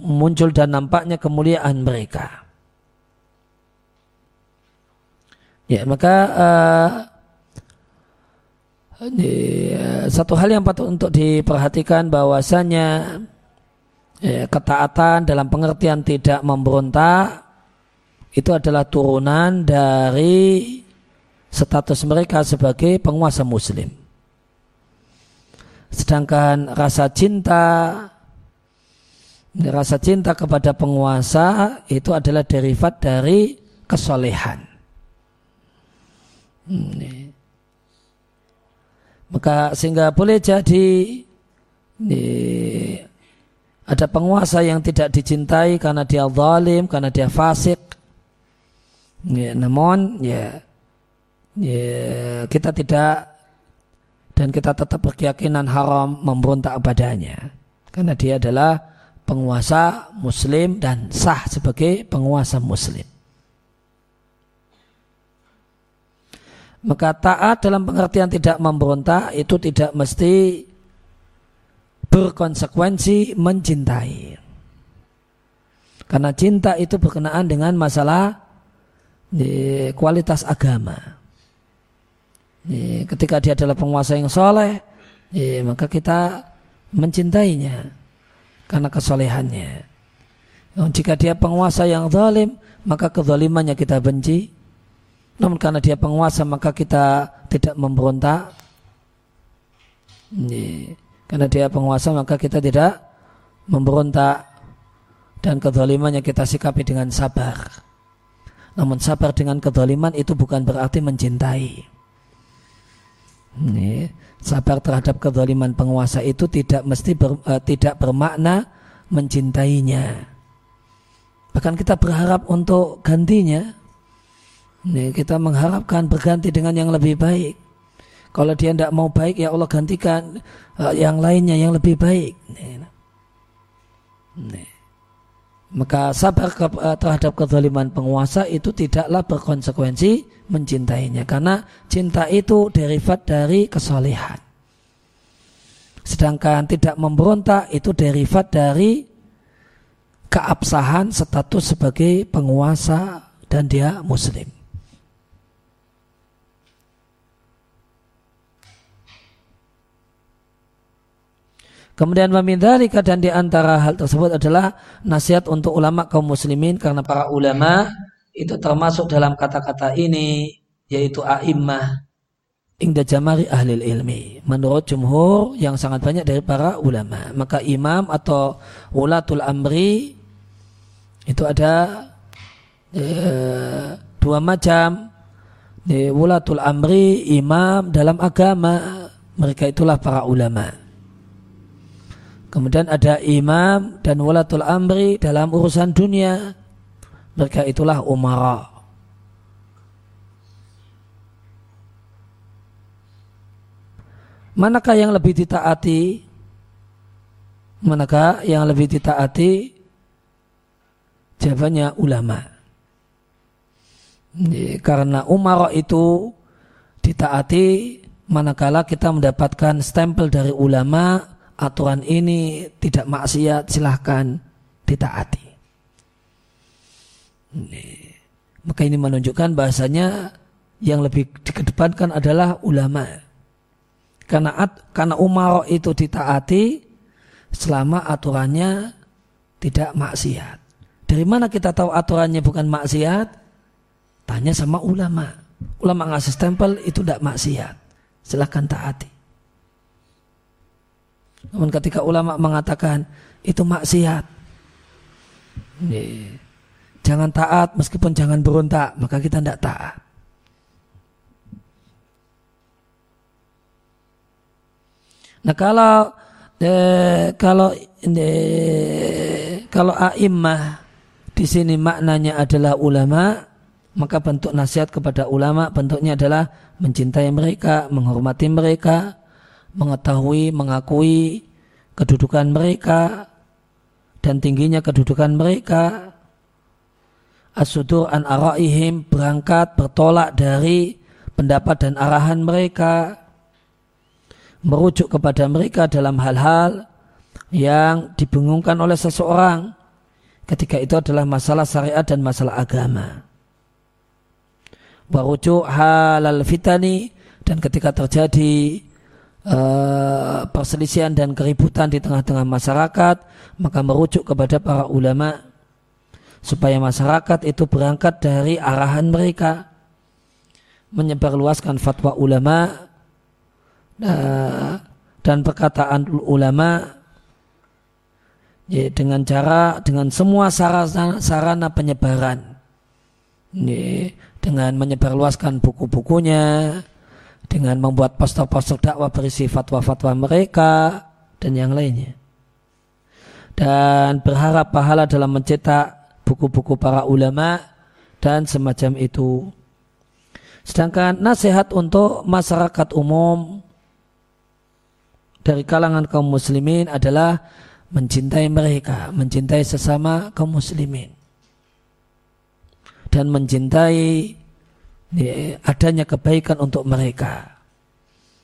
muncul dan nampaknya kemuliaan mereka. Ya, maka uh, ini, uh, satu hal yang patut untuk diperhatikan bahwasanya ya, ketaatan dalam pengertian tidak memberontak itu adalah turunan dari status mereka sebagai penguasa muslim. Sedangkan rasa cinta rasa cinta kepada penguasa itu adalah derivat dari kesolehan. Hmm, Maka sehingga boleh jadi ada penguasa yang tidak dicintai karena dia zalim, karena dia fasik, Ya, namun ya, ya kita tidak dan kita tetap berkeyakinan haram memberontak padanya karena dia adalah penguasa muslim dan sah sebagai penguasa muslim. Maka taat dalam pengertian tidak memberontak itu tidak mesti berkonsekuensi mencintai. Karena cinta itu berkenaan dengan masalah kualitas agama. Ketika dia adalah penguasa yang soleh, maka kita mencintainya karena kesolehannya. Jika dia penguasa yang zalim, maka kezalimannya kita benci. Namun karena dia penguasa, maka kita tidak memberontak. Karena dia penguasa, maka kita tidak memberontak dan kedolimannya kita sikapi dengan sabar. Namun sabar dengan kedoliman itu bukan berarti mencintai. Ini, sabar terhadap kedoliman penguasa itu tidak mesti ber, uh, tidak bermakna mencintainya. Bahkan kita berharap untuk gantinya. Ini, kita mengharapkan berganti dengan yang lebih baik. Kalau dia tidak mau baik, ya Allah gantikan uh, yang lainnya yang lebih baik. Ini. Maka sabar ke, eh, terhadap kezaliman penguasa itu tidaklah berkonsekuensi mencintainya. Karena cinta itu derivat dari kesolehan. Sedangkan tidak memberontak itu derivat dari keabsahan status sebagai penguasa dan dia muslim. Kemudian memindalika dan di antara hal tersebut adalah nasihat untuk ulama kaum muslimin karena para ulama itu termasuk dalam kata-kata ini yaitu a'immah ingda jamari ahli ilmi. Menurut jumhur yang sangat banyak dari para ulama. Maka imam atau ulatul amri itu ada eh, dua macam. Di ulatul amri imam dalam agama. Mereka itulah para ulama Kemudian ada imam dan walatul amri dalam urusan dunia. Mereka itulah umara. Manakah yang lebih ditaati? Manakah yang lebih ditaati? Jawabannya ulama. Karena umara itu ditaati manakala kita mendapatkan stempel dari ulama aturan ini tidak maksiat silahkan ditaati. Maka ini menunjukkan bahasanya yang lebih dikedepankan adalah ulama. Karena karena umar itu ditaati selama aturannya tidak maksiat. Dari mana kita tahu aturannya bukan maksiat? Tanya sama ulama. Ulama ngasih stempel itu tidak maksiat. Silahkan taati. Namun ketika ulama mengatakan itu maksiat, jangan taat meskipun jangan berontak, maka kita tidak taat. Nah kalau eh, kalau eh, kalau a'immah di sini maknanya adalah ulama, maka bentuk nasihat kepada ulama bentuknya adalah mencintai mereka, menghormati mereka, mengetahui, mengakui kedudukan mereka dan tingginya kedudukan mereka. Asudur an araihim berangkat bertolak dari pendapat dan arahan mereka. Merujuk kepada mereka dalam hal-hal yang dibingungkan oleh seseorang ketika itu adalah masalah syariat dan masalah agama. Warujuk halal fitani dan ketika terjadi uh, perselisihan dan keributan di tengah-tengah masyarakat, maka merujuk kepada para ulama supaya masyarakat itu berangkat dari arahan mereka menyebarluaskan fatwa ulama uh, dan perkataan ulama ya, dengan cara dengan semua sarana, sarana penyebaran ya, dengan menyebarluaskan buku-bukunya dengan membuat poster-poster dakwah berisi fatwa-fatwa mereka dan yang lainnya. Dan berharap pahala dalam mencetak buku-buku para ulama dan semacam itu. Sedangkan nasihat untuk masyarakat umum dari kalangan kaum muslimin adalah mencintai mereka, mencintai sesama kaum muslimin. Dan mencintai adanya kebaikan untuk mereka.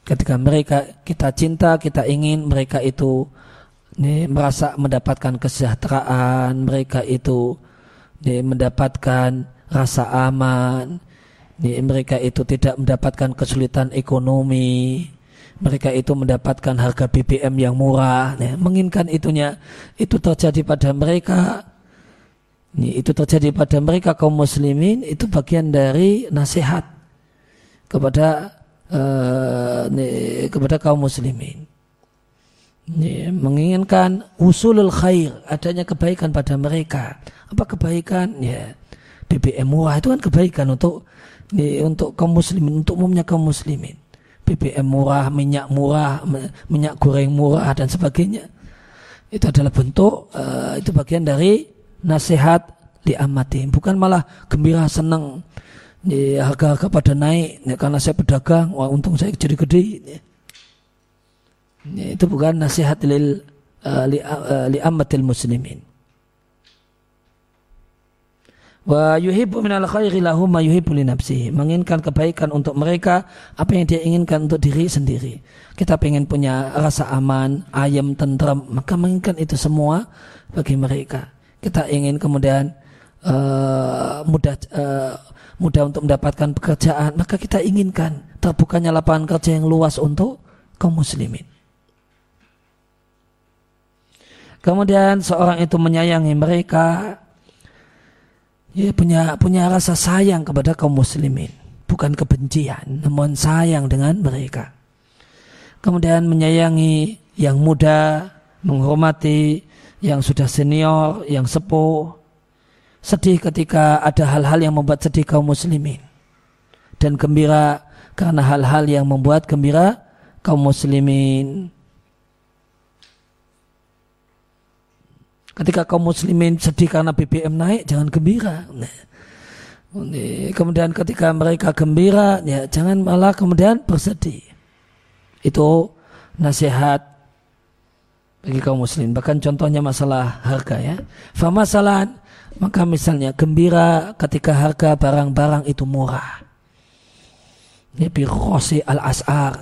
Ketika mereka kita cinta, kita ingin mereka itu ini, merasa mendapatkan kesejahteraan, mereka itu ini, mendapatkan rasa aman, ini, mereka itu tidak mendapatkan kesulitan ekonomi, mereka itu mendapatkan harga BBM yang murah, ini, menginginkan itunya itu terjadi pada mereka itu terjadi pada mereka kaum muslimin itu bagian dari nasihat kepada uh, kepada kaum muslimin. menginginkan usulul khair adanya kebaikan pada mereka. Apa kebaikan? Ya BBM murah itu kan kebaikan untuk untuk kaum muslimin untuk umumnya kaum muslimin. BBM murah minyak murah minyak goreng murah dan sebagainya. Itu adalah bentuk uh, itu bagian dari nasihat di amati bukan malah gembira senang ya, harga-harga pada naik ya, karena saya pedagang wah untung saya jadi gede. Ya. Ya, itu bukan nasihat lil uh, li, uh, li ammatil muslimin. Wa yuhibbu minal khairi lahum ma yuhibbu li nafsihi. Menginginkan kebaikan untuk mereka apa yang dia inginkan untuk diri sendiri. Kita pengen punya rasa aman ayam tentram maka menginginkan itu semua bagi mereka kita ingin kemudian uh, mudah uh, mudah untuk mendapatkan pekerjaan. Maka kita inginkan terbukanya lapangan kerja yang luas untuk kaum muslimin. Kemudian seorang itu menyayangi mereka. Ya, punya punya rasa sayang kepada kaum muslimin. Bukan kebencian namun sayang dengan mereka. Kemudian menyayangi yang muda menghormati yang sudah senior yang sepuh sedih ketika ada hal-hal yang membuat sedih kaum muslimin dan gembira karena hal-hal yang membuat gembira kaum muslimin Ketika kaum muslimin sedih karena BBM naik, jangan gembira. Kemudian ketika mereka gembira, ya jangan malah kemudian bersedih. Itu nasihat bagi kaum muslim. Bahkan contohnya masalah harga ya. masalah maka misalnya gembira ketika harga barang-barang itu murah. Ini birosi al-as'ar.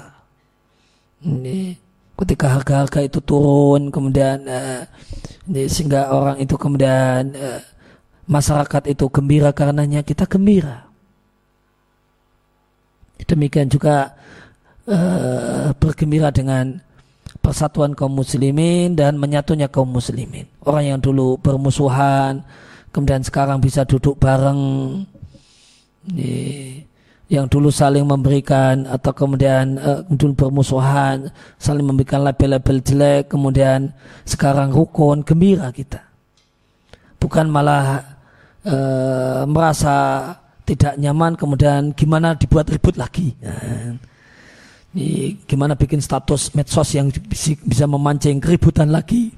Ini ketika harga-harga itu turun kemudian uh, sehingga orang itu kemudian uh, masyarakat itu gembira karenanya kita gembira demikian juga uh, bergembira dengan persatuan kaum muslimin dan menyatunya kaum muslimin orang yang dulu bermusuhan kemudian sekarang bisa duduk bareng yang dulu saling memberikan atau kemudian uh, dulu bermusuhan, saling memberikan label-label jelek, kemudian sekarang rukun, gembira kita. Bukan malah uh, merasa tidak nyaman, kemudian gimana dibuat ribut lagi. Nah, gimana bikin status medsos yang bisa memancing keributan lagi.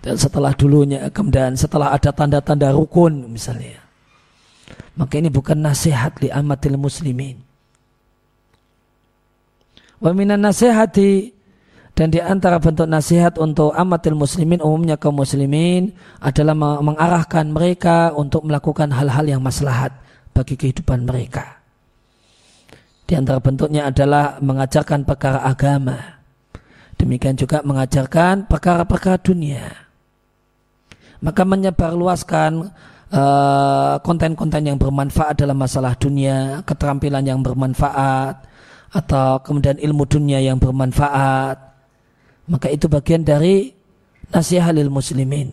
Dan setelah dulunya, kemudian setelah ada tanda-tanda rukun misalnya maka ini bukan nasihat li amatil muslimin. Wa minan nasihati dan di antara bentuk nasihat untuk amatil muslimin umumnya kaum muslimin adalah mengarahkan mereka untuk melakukan hal-hal yang maslahat bagi kehidupan mereka. Di antara bentuknya adalah mengajarkan perkara agama. Demikian juga mengajarkan perkara-perkara dunia. Maka menyebarluaskan Eh, konten-konten uh, yang bermanfaat dalam masalah dunia, keterampilan yang bermanfaat, atau kemudian ilmu dunia yang bermanfaat, maka itu bagian dari nasihat lil muslimin.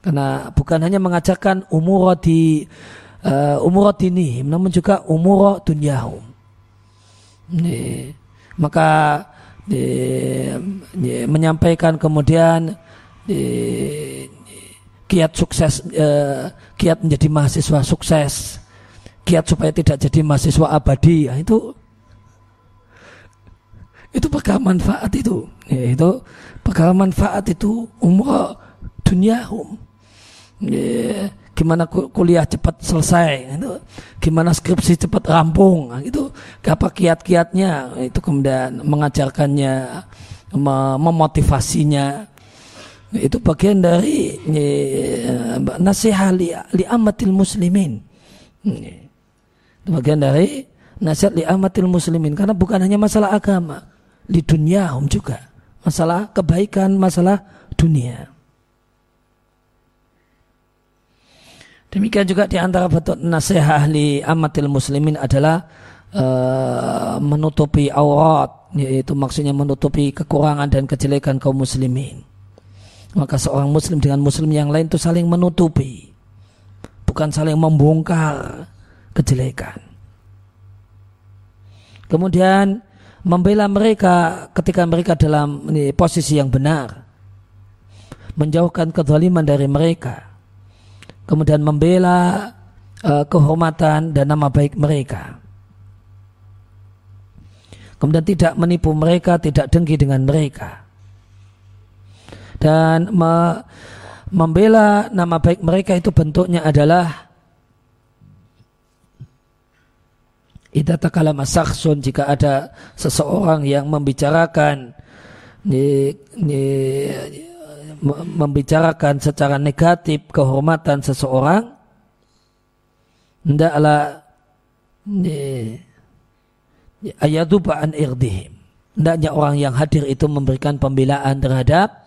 Karena bukan hanya mengajarkan umur di uh, umur ini, namun juga umur dunyahum. Maka di, di, menyampaikan kemudian di, kiat sukses eh, kiat menjadi mahasiswa sukses kiat supaya tidak jadi mahasiswa abadi ya, itu itu perkara manfaat itu ya, itu perkara manfaat itu umur dunia um ya, gimana kuliah cepat selesai itu gimana skripsi cepat rampung nah, itu apa kiat-kiatnya? Itu kemudian mengajarkannya memotivasinya. Itu bagian dari ya, nasihat li, li amatil muslimin. Itu bagian dari nasihat li amatil muslimin. Karena bukan hanya masalah agama di dunia juga. Masalah kebaikan masalah dunia demikian juga di antara bentuk nasihat li amatil muslimin adalah uh, menutupi aurat yaitu maksudnya menutupi kekurangan dan kejelekan kaum muslimin maka seorang muslim dengan muslim yang lain itu saling menutupi. Bukan saling membongkar kejelekan. Kemudian membela mereka ketika mereka dalam posisi yang benar menjauhkan kezaliman dari mereka kemudian membela uh, kehormatan dan nama baik mereka. Kemudian tidak menipu mereka tidak dengki dengan mereka. Dan me membela nama baik mereka itu bentuknya adalah Idza takalama sakhsun jika ada seseorang yang membicarakan ni, ni, membicarakan secara negatif kehormatan seseorang hendaklah ayatuba an irdihim. Hendaknya orang yang hadir itu memberikan pembelaan terhadap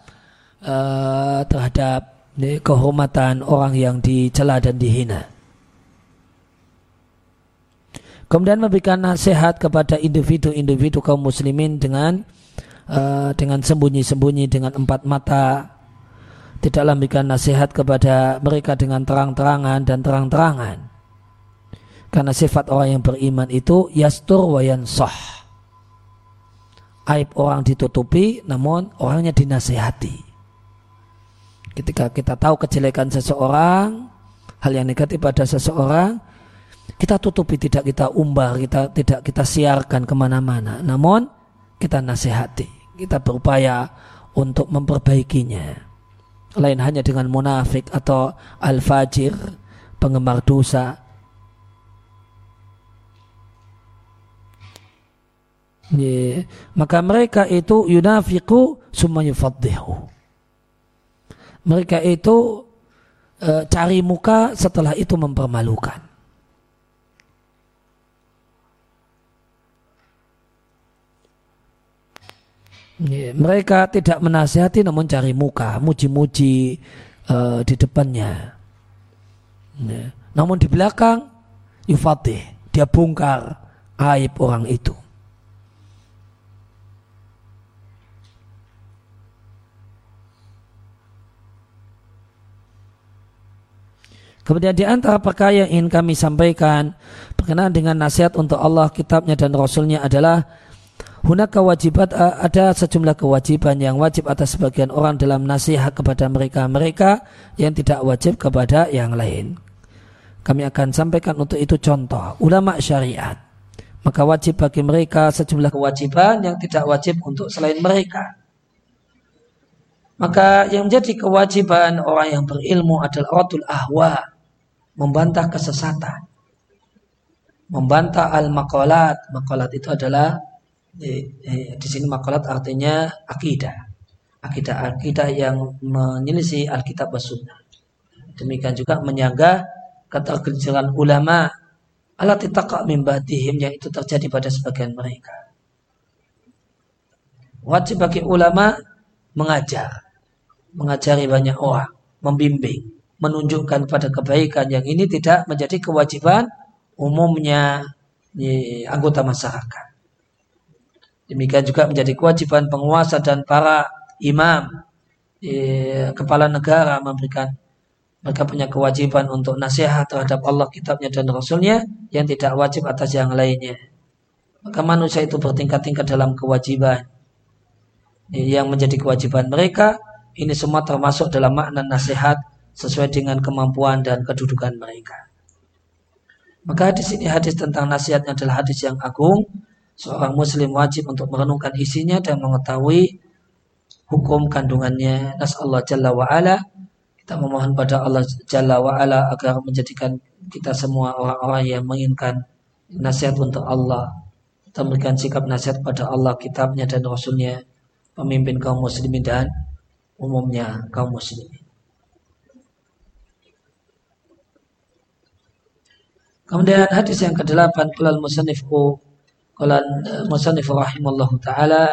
uh, terhadap ni, kehormatan orang yang dicela dan dihina. Kemudian memberikan nasihat kepada individu-individu kaum muslimin dengan uh, dengan sembunyi-sembunyi dengan empat mata tidaklah memberikan nasihat kepada mereka dengan terang-terangan dan terang-terangan. Karena sifat orang yang beriman itu yastur wa yansah. Aib orang ditutupi namun orangnya dinasihati. Ketika kita tahu kejelekan seseorang, hal yang negatif pada seseorang, kita tutupi tidak kita umbar, kita tidak kita siarkan ke mana-mana. Namun kita nasihati, kita berupaya untuk memperbaikinya lain hanya dengan munafik atau al-fajir penggemar dosa Yeah. Maka mereka itu yunafiku summa yufaddihu. Mereka itu e, cari muka setelah itu mempermalukan. Mereka tidak menasihati namun cari muka, muji-muji uh, di depannya. Namun di belakang yufatih, dia bongkar aib orang itu. Kemudian di antara perkara yang ingin kami sampaikan berkenaan dengan nasihat untuk Allah, kitabnya dan Rasulnya adalah Hunaka kewajiban ada sejumlah kewajiban yang wajib atas sebagian orang dalam nasihat kepada mereka-mereka yang tidak wajib kepada yang lain. Kami akan sampaikan untuk itu contoh ulama syariat. Maka wajib bagi mereka sejumlah kewajiban yang tidak wajib untuk selain mereka. Maka yang menjadi kewajiban orang yang berilmu adalah ratul ahwa, membantah kesesatan. Membantah al-maqalat. Maqalat itu adalah di, di sini makalat artinya akidah. Akidah-akidah yang menyelisih Alkitab dan Sunnah. Demikian juga menjaga ketergelinciran ulama alat titaqa mimbatihim yang itu terjadi pada sebagian mereka. Wajib bagi ulama mengajar, mengajari banyak orang, membimbing, menunjukkan pada kebaikan yang ini tidak menjadi kewajiban umumnya anggota masyarakat. Demikian juga menjadi kewajiban penguasa dan para imam, eh, kepala negara memberikan mereka punya kewajiban untuk nasihat terhadap Allah, kitabnya dan Rasulnya yang tidak wajib atas yang lainnya. Maka manusia itu bertingkat-tingkat dalam kewajiban yang menjadi kewajiban mereka. Ini semua termasuk dalam makna nasihat sesuai dengan kemampuan dan kedudukan mereka. Maka hadis ini hadis tentang nasihatnya adalah hadis yang agung seorang muslim wajib untuk merenungkan isinya dan mengetahui hukum kandungannya. Allah Jalla wa ala kita memohon pada Allah Jalla wa ala agar menjadikan kita semua orang-orang yang menginginkan nasihat untuk Allah. Kita memberikan sikap nasihat pada Allah, kitabnya dan rasulnya, pemimpin kaum muslimin dan umumnya kaum muslimin. Kemudian hadis yang ke-8 Qulal musannifu Qala musannif rahimallahu taala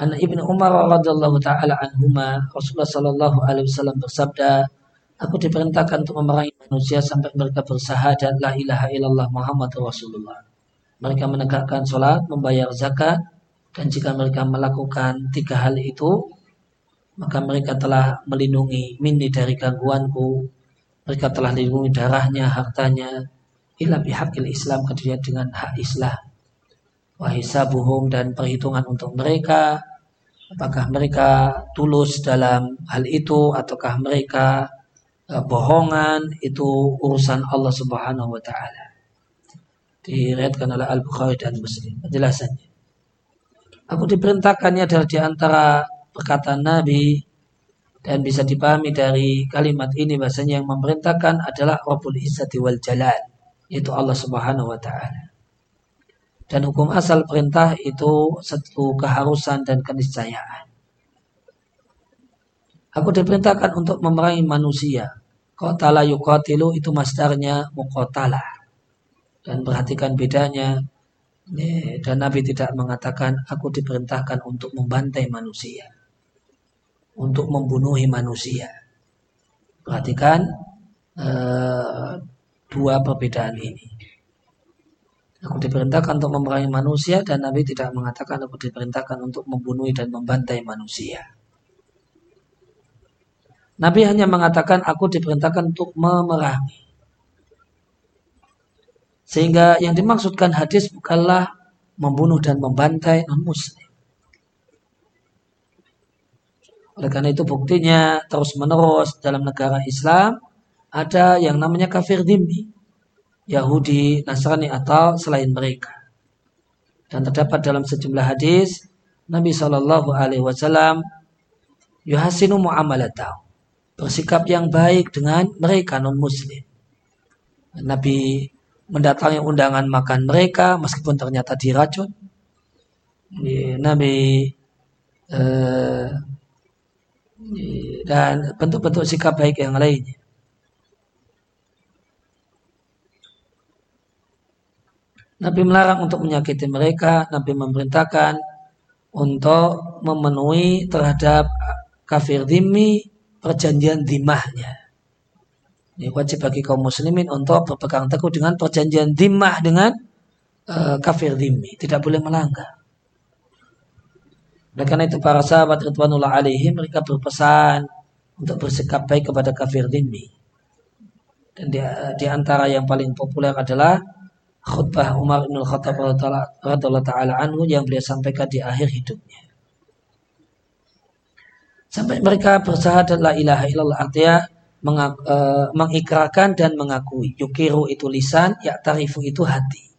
an Ibnu Umar radhiyallahu taala anhuma Rasulullah sallallahu alaihi wasallam bersabda Aku diperintahkan untuk memerangi manusia sampai mereka bersahadat la ilaha illallah Muhammad Rasulullah. Mereka menegakkan sholat, membayar zakat, dan jika mereka melakukan tiga hal itu, maka mereka telah melindungi mini dari gangguanku. Mereka telah melindungi darahnya, hartanya, ila bihaqil Islam kemudian dengan hak Islam wahisabuhum dan perhitungan untuk mereka. Apakah mereka tulus dalam hal itu ataukah mereka uh, bohongan itu urusan Allah Subhanahu wa taala. Diriatkan oleh Al-Bukhari dan Muslim. Penjelasannya. Aku diperintahkannya adalah di antara perkataan Nabi dan bisa dipahami dari kalimat ini bahasanya yang memerintahkan adalah Rabbul Izzati wal Jalal yaitu Allah Subhanahu wa taala. Dan hukum asal perintah itu satu keharusan dan keniscayaan. Aku diperintahkan untuk memerangi manusia. Qatala yuqatilu itu masdarnya muqatala. Dan perhatikan bedanya. Dan Nabi tidak mengatakan aku diperintahkan untuk membantai manusia untuk membunuhi manusia. Perhatikan uh, dua perbedaan ini. Aku diperintahkan untuk memerangi manusia dan Nabi tidak mengatakan aku diperintahkan untuk membunuh dan membantai manusia. Nabi hanya mengatakan aku diperintahkan untuk memerangi. Sehingga yang dimaksudkan hadis bukanlah membunuh dan membantai non-muslim. Oleh karena itu buktinya terus menerus dalam negara Islam ada yang namanya kafir dhimmi. Yahudi, Nasrani atau selain mereka. Dan terdapat dalam sejumlah hadis Nabi Shallallahu Alaihi Wasallam yuhasinu muamalatau bersikap yang baik dengan mereka non Muslim. Nabi mendatangi undangan makan mereka meskipun ternyata diracun. Nabi eh, dan bentuk-bentuk sikap baik yang lainnya. Nabi melarang untuk menyakiti mereka, Nabi memerintahkan untuk memenuhi terhadap kafir dimi perjanjian dimahnya. Ini wajib bagi kaum muslimin untuk berpegang teguh dengan perjanjian dimah dengan uh, kafir dimi, tidak boleh melanggar. Oleh karena itu para sahabat Ridwanullah alaihim mereka berpesan untuk bersikap baik kepada kafir dhimmi. Dan di, di antara yang paling populer adalah khutbah Umar bin Khattab radhiyallahu taala anhu yang beliau sampaikan di akhir hidupnya. Sampai mereka bersahadat la ilaha illallah artinya e, mengikrarkan dan mengakui. Yukiru itu lisan, ya tarifu itu hati.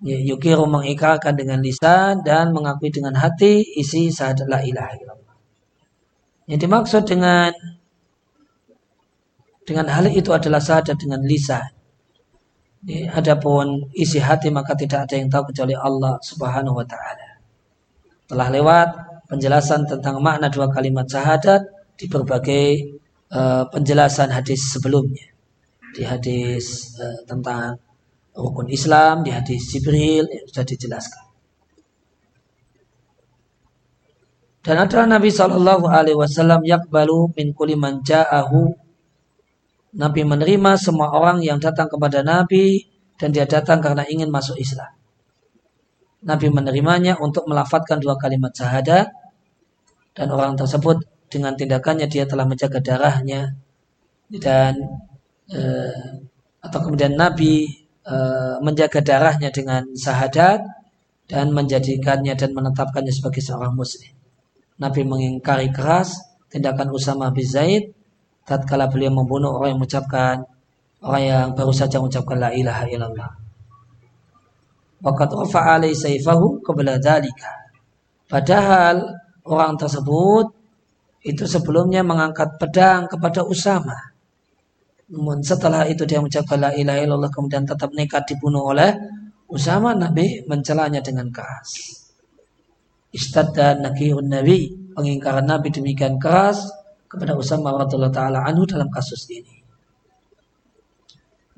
Ya, yukiru mengikrarkan dengan lisan dan mengakui dengan hati isi syahadat la ilaha illallah. Yang dimaksud dengan dengan hal itu adalah syahadat dengan lisan. Ya, adapun isi hati maka tidak ada yang tahu kecuali Allah Subhanahu wa taala. Telah lewat penjelasan tentang makna dua kalimat syahadat di berbagai uh, penjelasan hadis sebelumnya. Di hadis uh, tentang rukun Islam di hadis Jibril yang sudah dijelaskan. Dan ada Nabi Shallallahu Alaihi Wasallam yakbalu min kuliman ja'ahu. Nabi menerima semua orang yang datang kepada Nabi dan dia datang karena ingin masuk Islam. Nabi menerimanya untuk melafatkan dua kalimat syahadat dan orang tersebut dengan tindakannya dia telah menjaga darahnya dan eh, atau kemudian Nabi e, menjaga darahnya dengan syahadat dan menjadikannya dan menetapkannya sebagai seorang muslim. Nabi mengingkari keras tindakan Usama bin Zaid tatkala beliau membunuh orang yang mengucapkan orang yang baru saja mengucapkan la ilaha illallah. Waqad rafa'a alai sayfahu qabla dzalika. Padahal orang tersebut itu sebelumnya mengangkat pedang kepada Usama. Namun setelah itu dia mengucapkan la ilaha illallah kemudian tetap nekat dibunuh oleh Usama Nabi mencelanya dengan keras. Istadda nakirun Nabi pengingkaran Nabi demikian keras kepada Usama radhiyallahu taala anhu dalam kasus ini.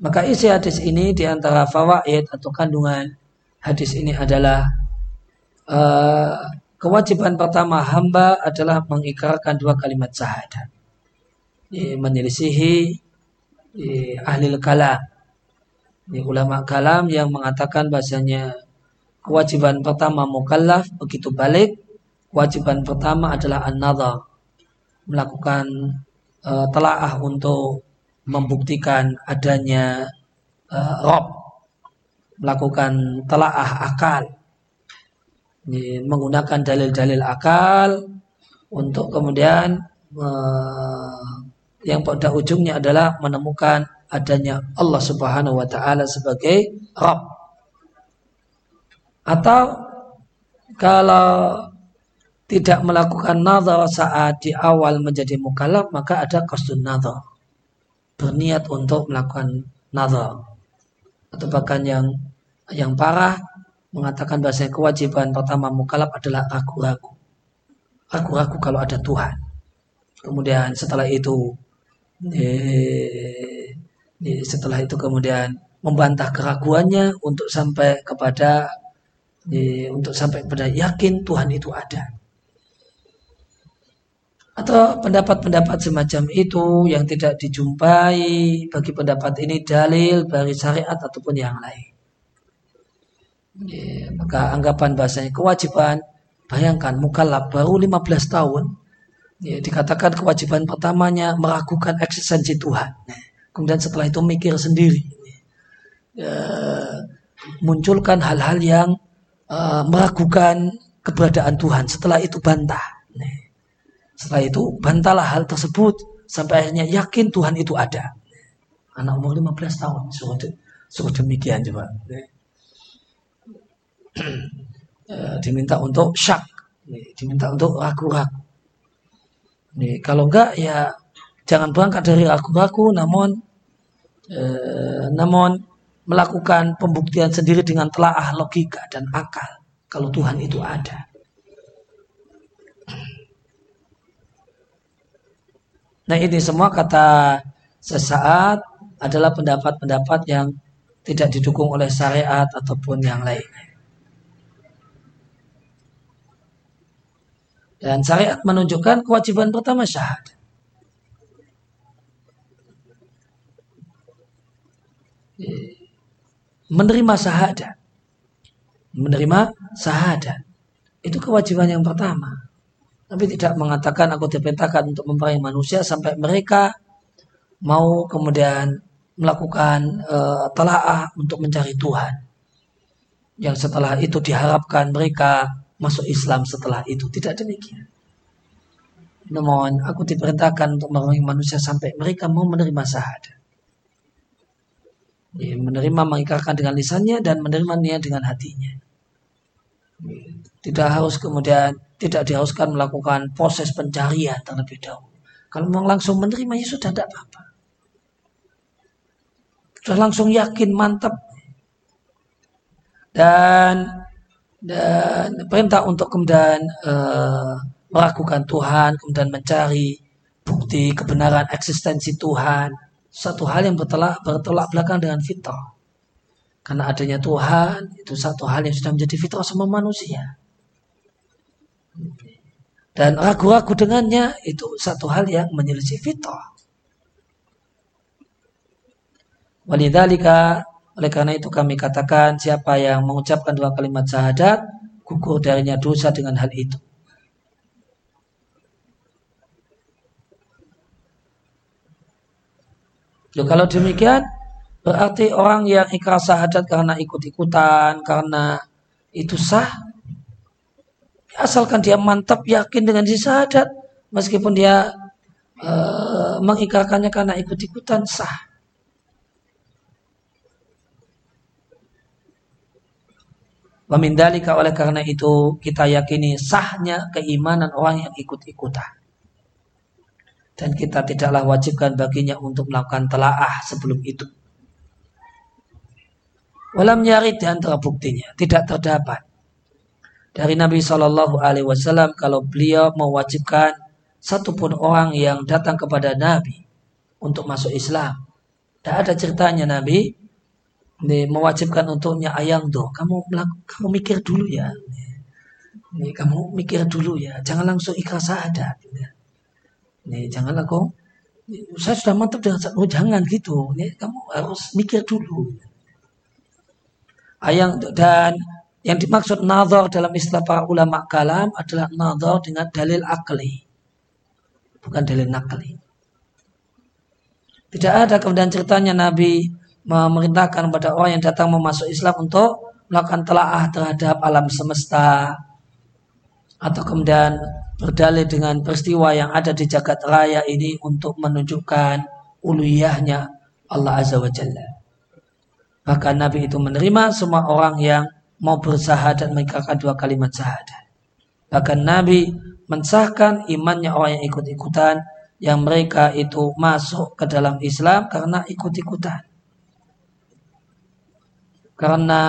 Maka isi hadis ini di antara fawaid atau kandungan hadis ini adalah uh, kewajiban pertama hamba adalah mengikrarkan dua kalimat syahadat. Menyelisihi eh, ahli kalam. Ini ulama kalam yang mengatakan bahasanya kewajiban pertama mukallaf begitu balik kewajiban pertama adalah an melakukan uh, telaah untuk membuktikan adanya uh, rob melakukan telaah akal ini, menggunakan dalil-dalil akal untuk kemudian uh, yang pada ujungnya adalah menemukan adanya Allah Subhanahu wa taala sebagai Rabb. Atau kalau tidak melakukan nazar saat di awal menjadi mukallaf maka ada qasdun nazar. Berniat untuk melakukan nazar. Atau bahkan yang yang parah mengatakan bahasa kewajiban pertama mukallaf adalah ragu-ragu. Ragu-ragu kalau ada Tuhan. Kemudian setelah itu eh, setelah itu kemudian membantah keraguannya untuk sampai kepada untuk sampai kepada yakin Tuhan itu ada. Atau pendapat-pendapat semacam itu yang tidak dijumpai bagi pendapat ini dalil dari syariat ataupun yang lain. Ya, maka anggapan bahasanya kewajiban, bayangkan mukallaf baru 15 tahun, ya, dikatakan kewajiban pertamanya meragukan eksistensi Tuhan. Kemudian setelah itu mikir sendiri. Ya, munculkan hal-hal yang uh, meragukan keberadaan Tuhan. Setelah itu bantah. Setelah itu bantalah hal tersebut sampai akhirnya yakin Tuhan itu ada. Anak umur 15 tahun suruh, suruh demikian coba. Eh, diminta untuk syak, diminta untuk ragu-ragu. Kalau enggak ya jangan berangkat dari ragu-ragu namun eh, namun melakukan pembuktian sendiri dengan telaah logika dan akal kalau Tuhan itu ada. Nah ini semua kata sesaat adalah pendapat-pendapat yang tidak didukung oleh syariat ataupun yang lain. Dan syariat menunjukkan kewajiban pertama syahadat. Menerima syahadat. Menerima syahadat. Itu kewajiban yang pertama. Tapi tidak mengatakan aku diperintahkan untuk memperangi manusia sampai mereka mau kemudian melakukan uh, telaah untuk mencari Tuhan. Yang setelah itu diharapkan mereka masuk Islam setelah itu. Tidak demikian. Namun aku diperintahkan untuk memerangi manusia sampai mereka mau menerima syahadat. Ya, menerima mengikrarkan dengan lisannya dan menerima niat dengan hatinya. Tidak harus kemudian tidak diharuskan melakukan proses pencarian terlebih dahulu. Kalau memang langsung menerima ya sudah tidak apa-apa. Sudah langsung yakin mantap dan dan perintah untuk kemudian uh, meragukan Tuhan, kemudian mencari bukti kebenaran eksistensi Tuhan, satu hal yang bertolak, bertolak belakang dengan fitrah. Karena adanya Tuhan itu satu hal yang sudah menjadi fitrah semua manusia. Dan ragu-ragu dengannya itu satu hal yang menyelisih fitrah. Walidhalika oleh karena itu kami katakan siapa yang mengucapkan dua kalimat syahadat gugur darinya dosa dengan hal itu. Loh, kalau demikian berarti orang yang ikrar syahadat karena ikut-ikutan, karena itu sah, asalkan dia mantap yakin dengan si syahadat meskipun dia mengikarkannya karena ikut-ikutan sah. Memindalika oleh karena itu kita yakini sahnya keimanan orang yang ikut-ikutan. Dan kita tidaklah wajibkan baginya untuk melakukan telaah sebelum itu. Walam nyari di antara buktinya. Tidak terdapat dari Nabi Shallallahu Alaihi Wasallam kalau beliau mewajibkan satupun orang yang datang kepada Nabi untuk masuk Islam. Tidak ada ceritanya Nabi ini mewajibkan untuknya ayang do. Kamu kamu mikir dulu ya. Ini kamu mikir dulu ya. Jangan langsung ikhlas saja. Ini jangan langsung. Saya sudah mantap dengan oh, jangan gitu. Ini kamu harus mikir dulu. Ayang dan yang dimaksud nazar dalam istilah para ulama kalam adalah nazar dengan dalil akli. Bukan dalil nakli. Tidak ada kemudian ceritanya Nabi memerintahkan pada orang yang datang memasuk Islam untuk melakukan telaah terhadap alam semesta atau kemudian berdalih dengan peristiwa yang ada di jagat raya ini untuk menunjukkan uluhiyahnya Allah Azza wa Jalla. Bahkan Nabi itu menerima semua orang yang mau bersahadat mengikrarkan dua kalimat syahadat. Bahkan Nabi mensahkan imannya orang yang ikut-ikutan yang mereka itu masuk ke dalam Islam karena ikut-ikutan. Karena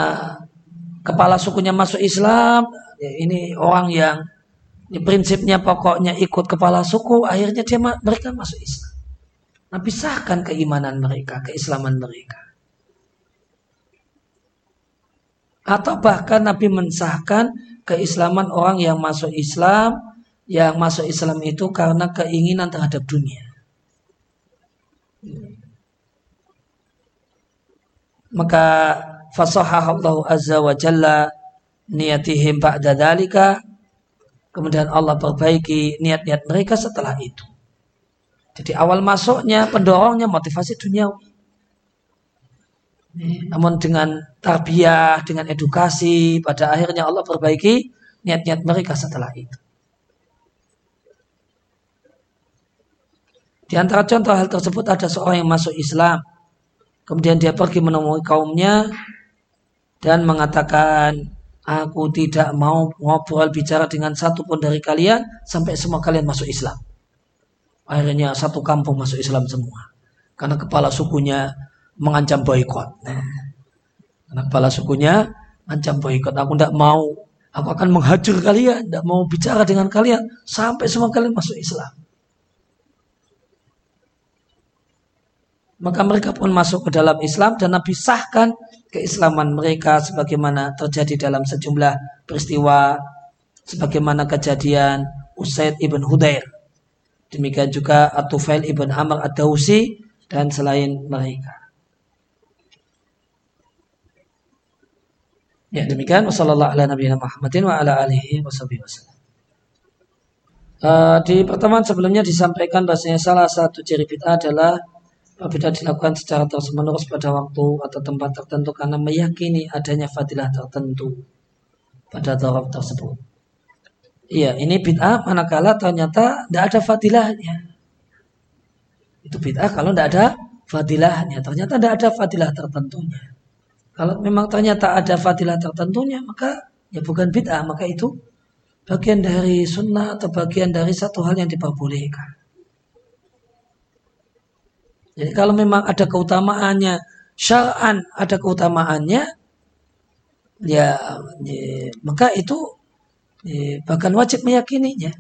kepala sukunya masuk Islam, ya ini orang yang prinsipnya pokoknya ikut kepala suku, akhirnya dia mereka masuk Islam. Nabi sahkan keimanan mereka, keislaman mereka. Atau bahkan Nabi mensahkan keislaman orang yang masuk Islam yang masuk Islam itu karena keinginan terhadap dunia. Maka Allah azza wa jalla niatihim ba'da dalika kemudian Allah perbaiki niat-niat mereka setelah itu. Jadi awal masuknya pendorongnya motivasi duniawi. Namun dengan tarbiyah, dengan edukasi, pada akhirnya Allah perbaiki niat-niat mereka setelah itu. Di antara contoh hal tersebut ada seorang yang masuk Islam. Kemudian dia pergi menemui kaumnya dan mengatakan, aku tidak mau ngobrol bicara dengan satu pun dari kalian sampai semua kalian masuk Islam. Akhirnya satu kampung masuk Islam semua. Karena kepala sukunya mengancam boykot. Karena kepala sukunya mengancam boykot. Aku tidak mau, aku akan menghajar kalian, tidak mau bicara dengan kalian sampai semua kalian masuk Islam. Maka mereka pun masuk ke dalam Islam dan Nabi sahkan keislaman mereka sebagaimana terjadi dalam sejumlah peristiwa sebagaimana kejadian Usaid ibn Hudair. Demikian juga Atufail ibn Amr ad-Dawsi dan selain mereka. Ya demikian wasallallahu ala nabiyina Muhammadin wa ala alihi wasallam. Uh, di pertemuan sebelumnya disampaikan bahasanya salah satu ciri bid'ah adalah apabila dilakukan secara terus-menerus pada waktu atau tempat tertentu karena meyakini adanya fadilah tertentu pada taraf tersebut. Iya, ini bid'ah manakala ternyata tidak ada fadilahnya. Itu bid'ah kalau tidak ada fadilahnya. Ternyata tidak ada fadilah tertentunya. Kalau memang ternyata ada fadilah tertentunya, maka ya bukan bid'ah, maka itu bagian dari sunnah atau bagian dari satu hal yang diperbolehkan. Jadi kalau memang ada keutamaannya, syar'an ada keutamaannya, ya, ya maka itu ya, bahkan wajib meyakininya.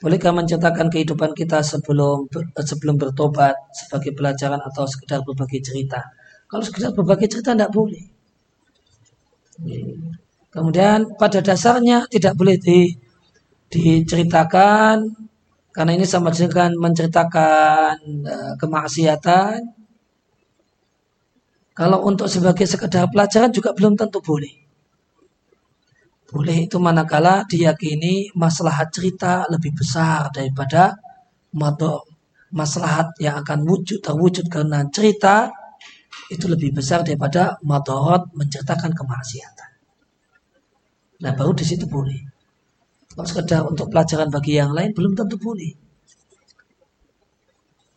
Bolehkah menceritakan kehidupan kita sebelum sebelum bertobat sebagai pelajaran atau sekedar berbagi cerita? Kalau sekedar berbagi cerita tidak boleh. Kemudian pada dasarnya tidak boleh di, diceritakan karena ini sama dengan menceritakan uh, kemaksiatan. Kalau untuk sebagai sekedar pelajaran juga belum tentu boleh. Boleh itu manakala diyakini maslahat cerita lebih besar daripada maslahat yang akan wujud terwujud karena cerita itu lebih besar daripada madorot menceritakan kemaksiatan. Nah baru di situ boleh. Kalau sekedar untuk pelajaran bagi yang lain belum tentu boleh.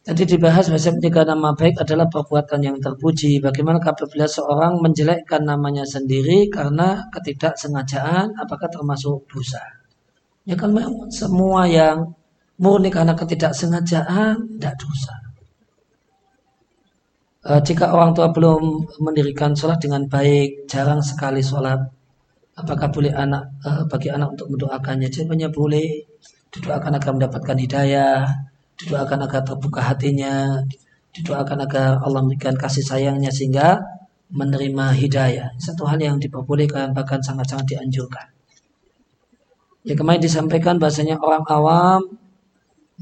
Jadi dibahas bahasa penjaga nama baik adalah perbuatan yang terpuji. Bagaimana apabila seorang menjelekkan namanya sendiri karena ketidaksengajaan, apakah termasuk dosa? Ya kan semua yang murni karena ketidaksengajaan, tidak dosa. E, jika orang tua belum mendirikan sholat dengan baik, jarang sekali sholat, Apakah boleh anak uh, bagi anak untuk mendoakannya? Jawabannya boleh. Didoakan agar mendapatkan hidayah, didoakan agar terbuka hatinya, didoakan agar Allah memberikan kasih sayangnya sehingga menerima hidayah. Satu hal yang diperbolehkan bahkan sangat-sangat dianjurkan. Ya kemarin disampaikan bahasanya orang awam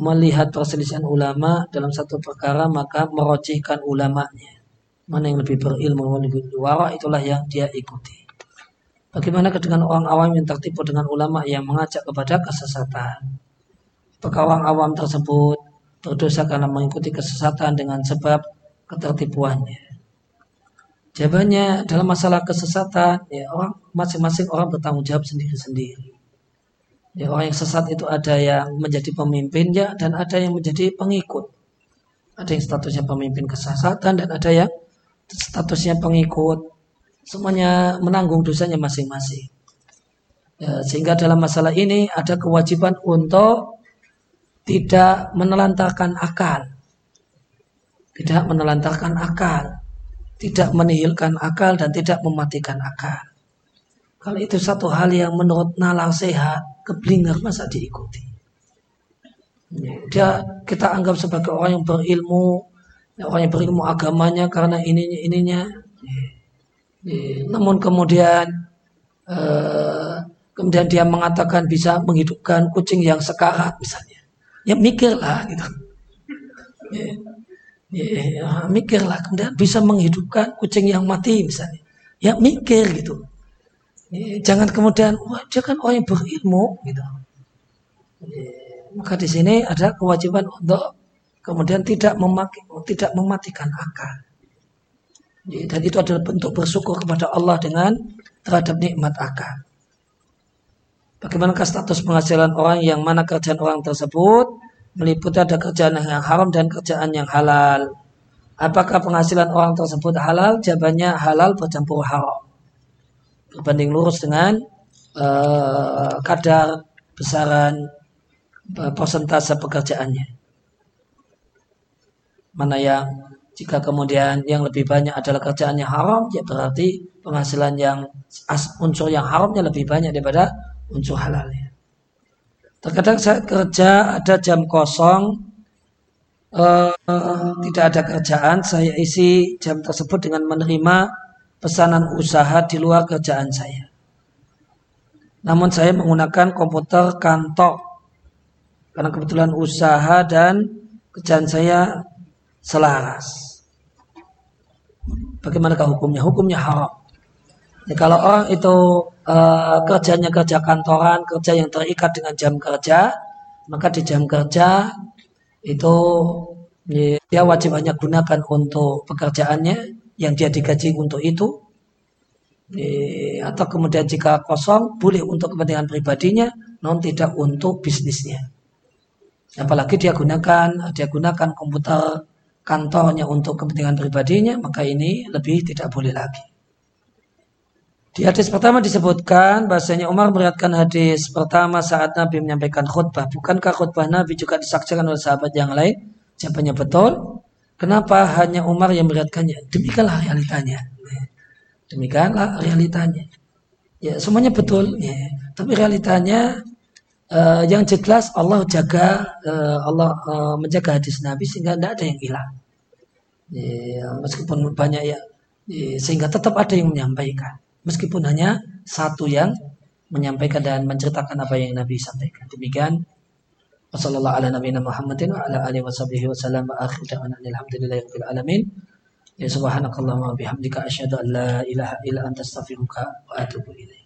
melihat perselisihan ulama dalam satu perkara maka merojihkan ulamanya. Mana yang lebih berilmu, lebih wara itulah yang dia ikuti. Bagaimana dengan orang awam yang tertipu dengan ulama yang mengajak kepada kesesatan? Apakah orang awam tersebut berdosa karena mengikuti kesesatan dengan sebab ketertipuannya? Jawabannya dalam masalah kesesatan, ya orang masing-masing orang bertanggung jawab sendiri-sendiri. Ya, orang yang sesat itu ada yang menjadi pemimpinnya dan ada yang menjadi pengikut. Ada yang statusnya pemimpin kesesatan dan ada yang statusnya pengikut. Semuanya menanggung dosanya masing-masing. Ya, sehingga dalam masalah ini ada kewajiban untuk tidak menelantarkan akal. Tidak menelantarkan akal. Tidak menihilkan akal dan tidak mematikan akal. Kalau itu satu hal yang menurut nalar sehat, keblinger masa diikuti. Dia kita anggap sebagai orang yang berilmu, orang yang berilmu agamanya karena ininya ininya. Namun kemudian eh, kemudian dia mengatakan bisa menghidupkan kucing yang sekarat misalnya. Ya mikirlah gitu. Ya, ya, mikirlah kemudian bisa menghidupkan kucing yang mati misalnya. Ya mikir gitu. Jangan kemudian, wah dia kan orang yang berilmu, gitu. Maka di sini ada kewajiban untuk kemudian tidak memaki, tidak mematikan akal. Dan itu adalah bentuk bersyukur kepada Allah dengan terhadap nikmat akal. Bagaimanakah status penghasilan orang yang mana kerjaan orang tersebut meliputi ada kerjaan yang haram dan kerjaan yang halal. Apakah penghasilan orang tersebut halal? Jawabannya halal bercampur haram berbanding lurus dengan uh, kadar besaran uh, persentase pekerjaannya. Mana yang jika kemudian yang lebih banyak adalah kerjaannya haram, ya berarti penghasilan yang unsur yang haramnya lebih banyak daripada unsur halalnya. Terkadang saya kerja ada jam kosong, uh, tidak ada kerjaan, saya isi jam tersebut dengan menerima pesanan usaha di luar kerjaan saya. Namun saya menggunakan komputer kantor karena kebetulan usaha dan kerjaan saya selaras. Bagaimanakah hukumnya? Hukumnya haram. Ya, kalau orang itu uh, kerjanya kerja kantoran, kerja yang terikat dengan jam kerja, maka di jam kerja itu ya, dia wajib hanya gunakan untuk pekerjaannya yang dia digaji untuk itu. Atau kemudian jika kosong boleh untuk kepentingan pribadinya non tidak untuk bisnisnya. Apalagi dia gunakan dia gunakan komputer kantornya untuk kepentingan pribadinya maka ini lebih tidak boleh lagi di hadis pertama disebutkan bahasanya Umar meriatkan hadis pertama saat Nabi menyampaikan khutbah bukankah khutbah Nabi juga disaksikan oleh sahabat yang lain jawabannya betul Kenapa hanya Umar yang melihatkannya? Demikianlah realitanya. Demikianlah realitanya. Ya, semuanya betul. Ya. Tapi realitanya uh, yang jelas Allah jaga uh, Allah uh, menjaga hadis Nabi sehingga tidak ada yang hilang. Ya, meskipun banyak ya, ya, sehingga tetap ada yang menyampaikan meskipun hanya satu yang menyampaikan dan menceritakan apa yang Nabi sampaikan. Demikian Wassalamualaikum ala nabiyina Muhammadin wa ala alihi wa sahbihi wa sallam wa da'wana alhamdulillahirabbil alamin. Ya subhanakallahumma bihamdika asyhadu an la ilaha illa anta astaghfiruka wa atubu ilaik.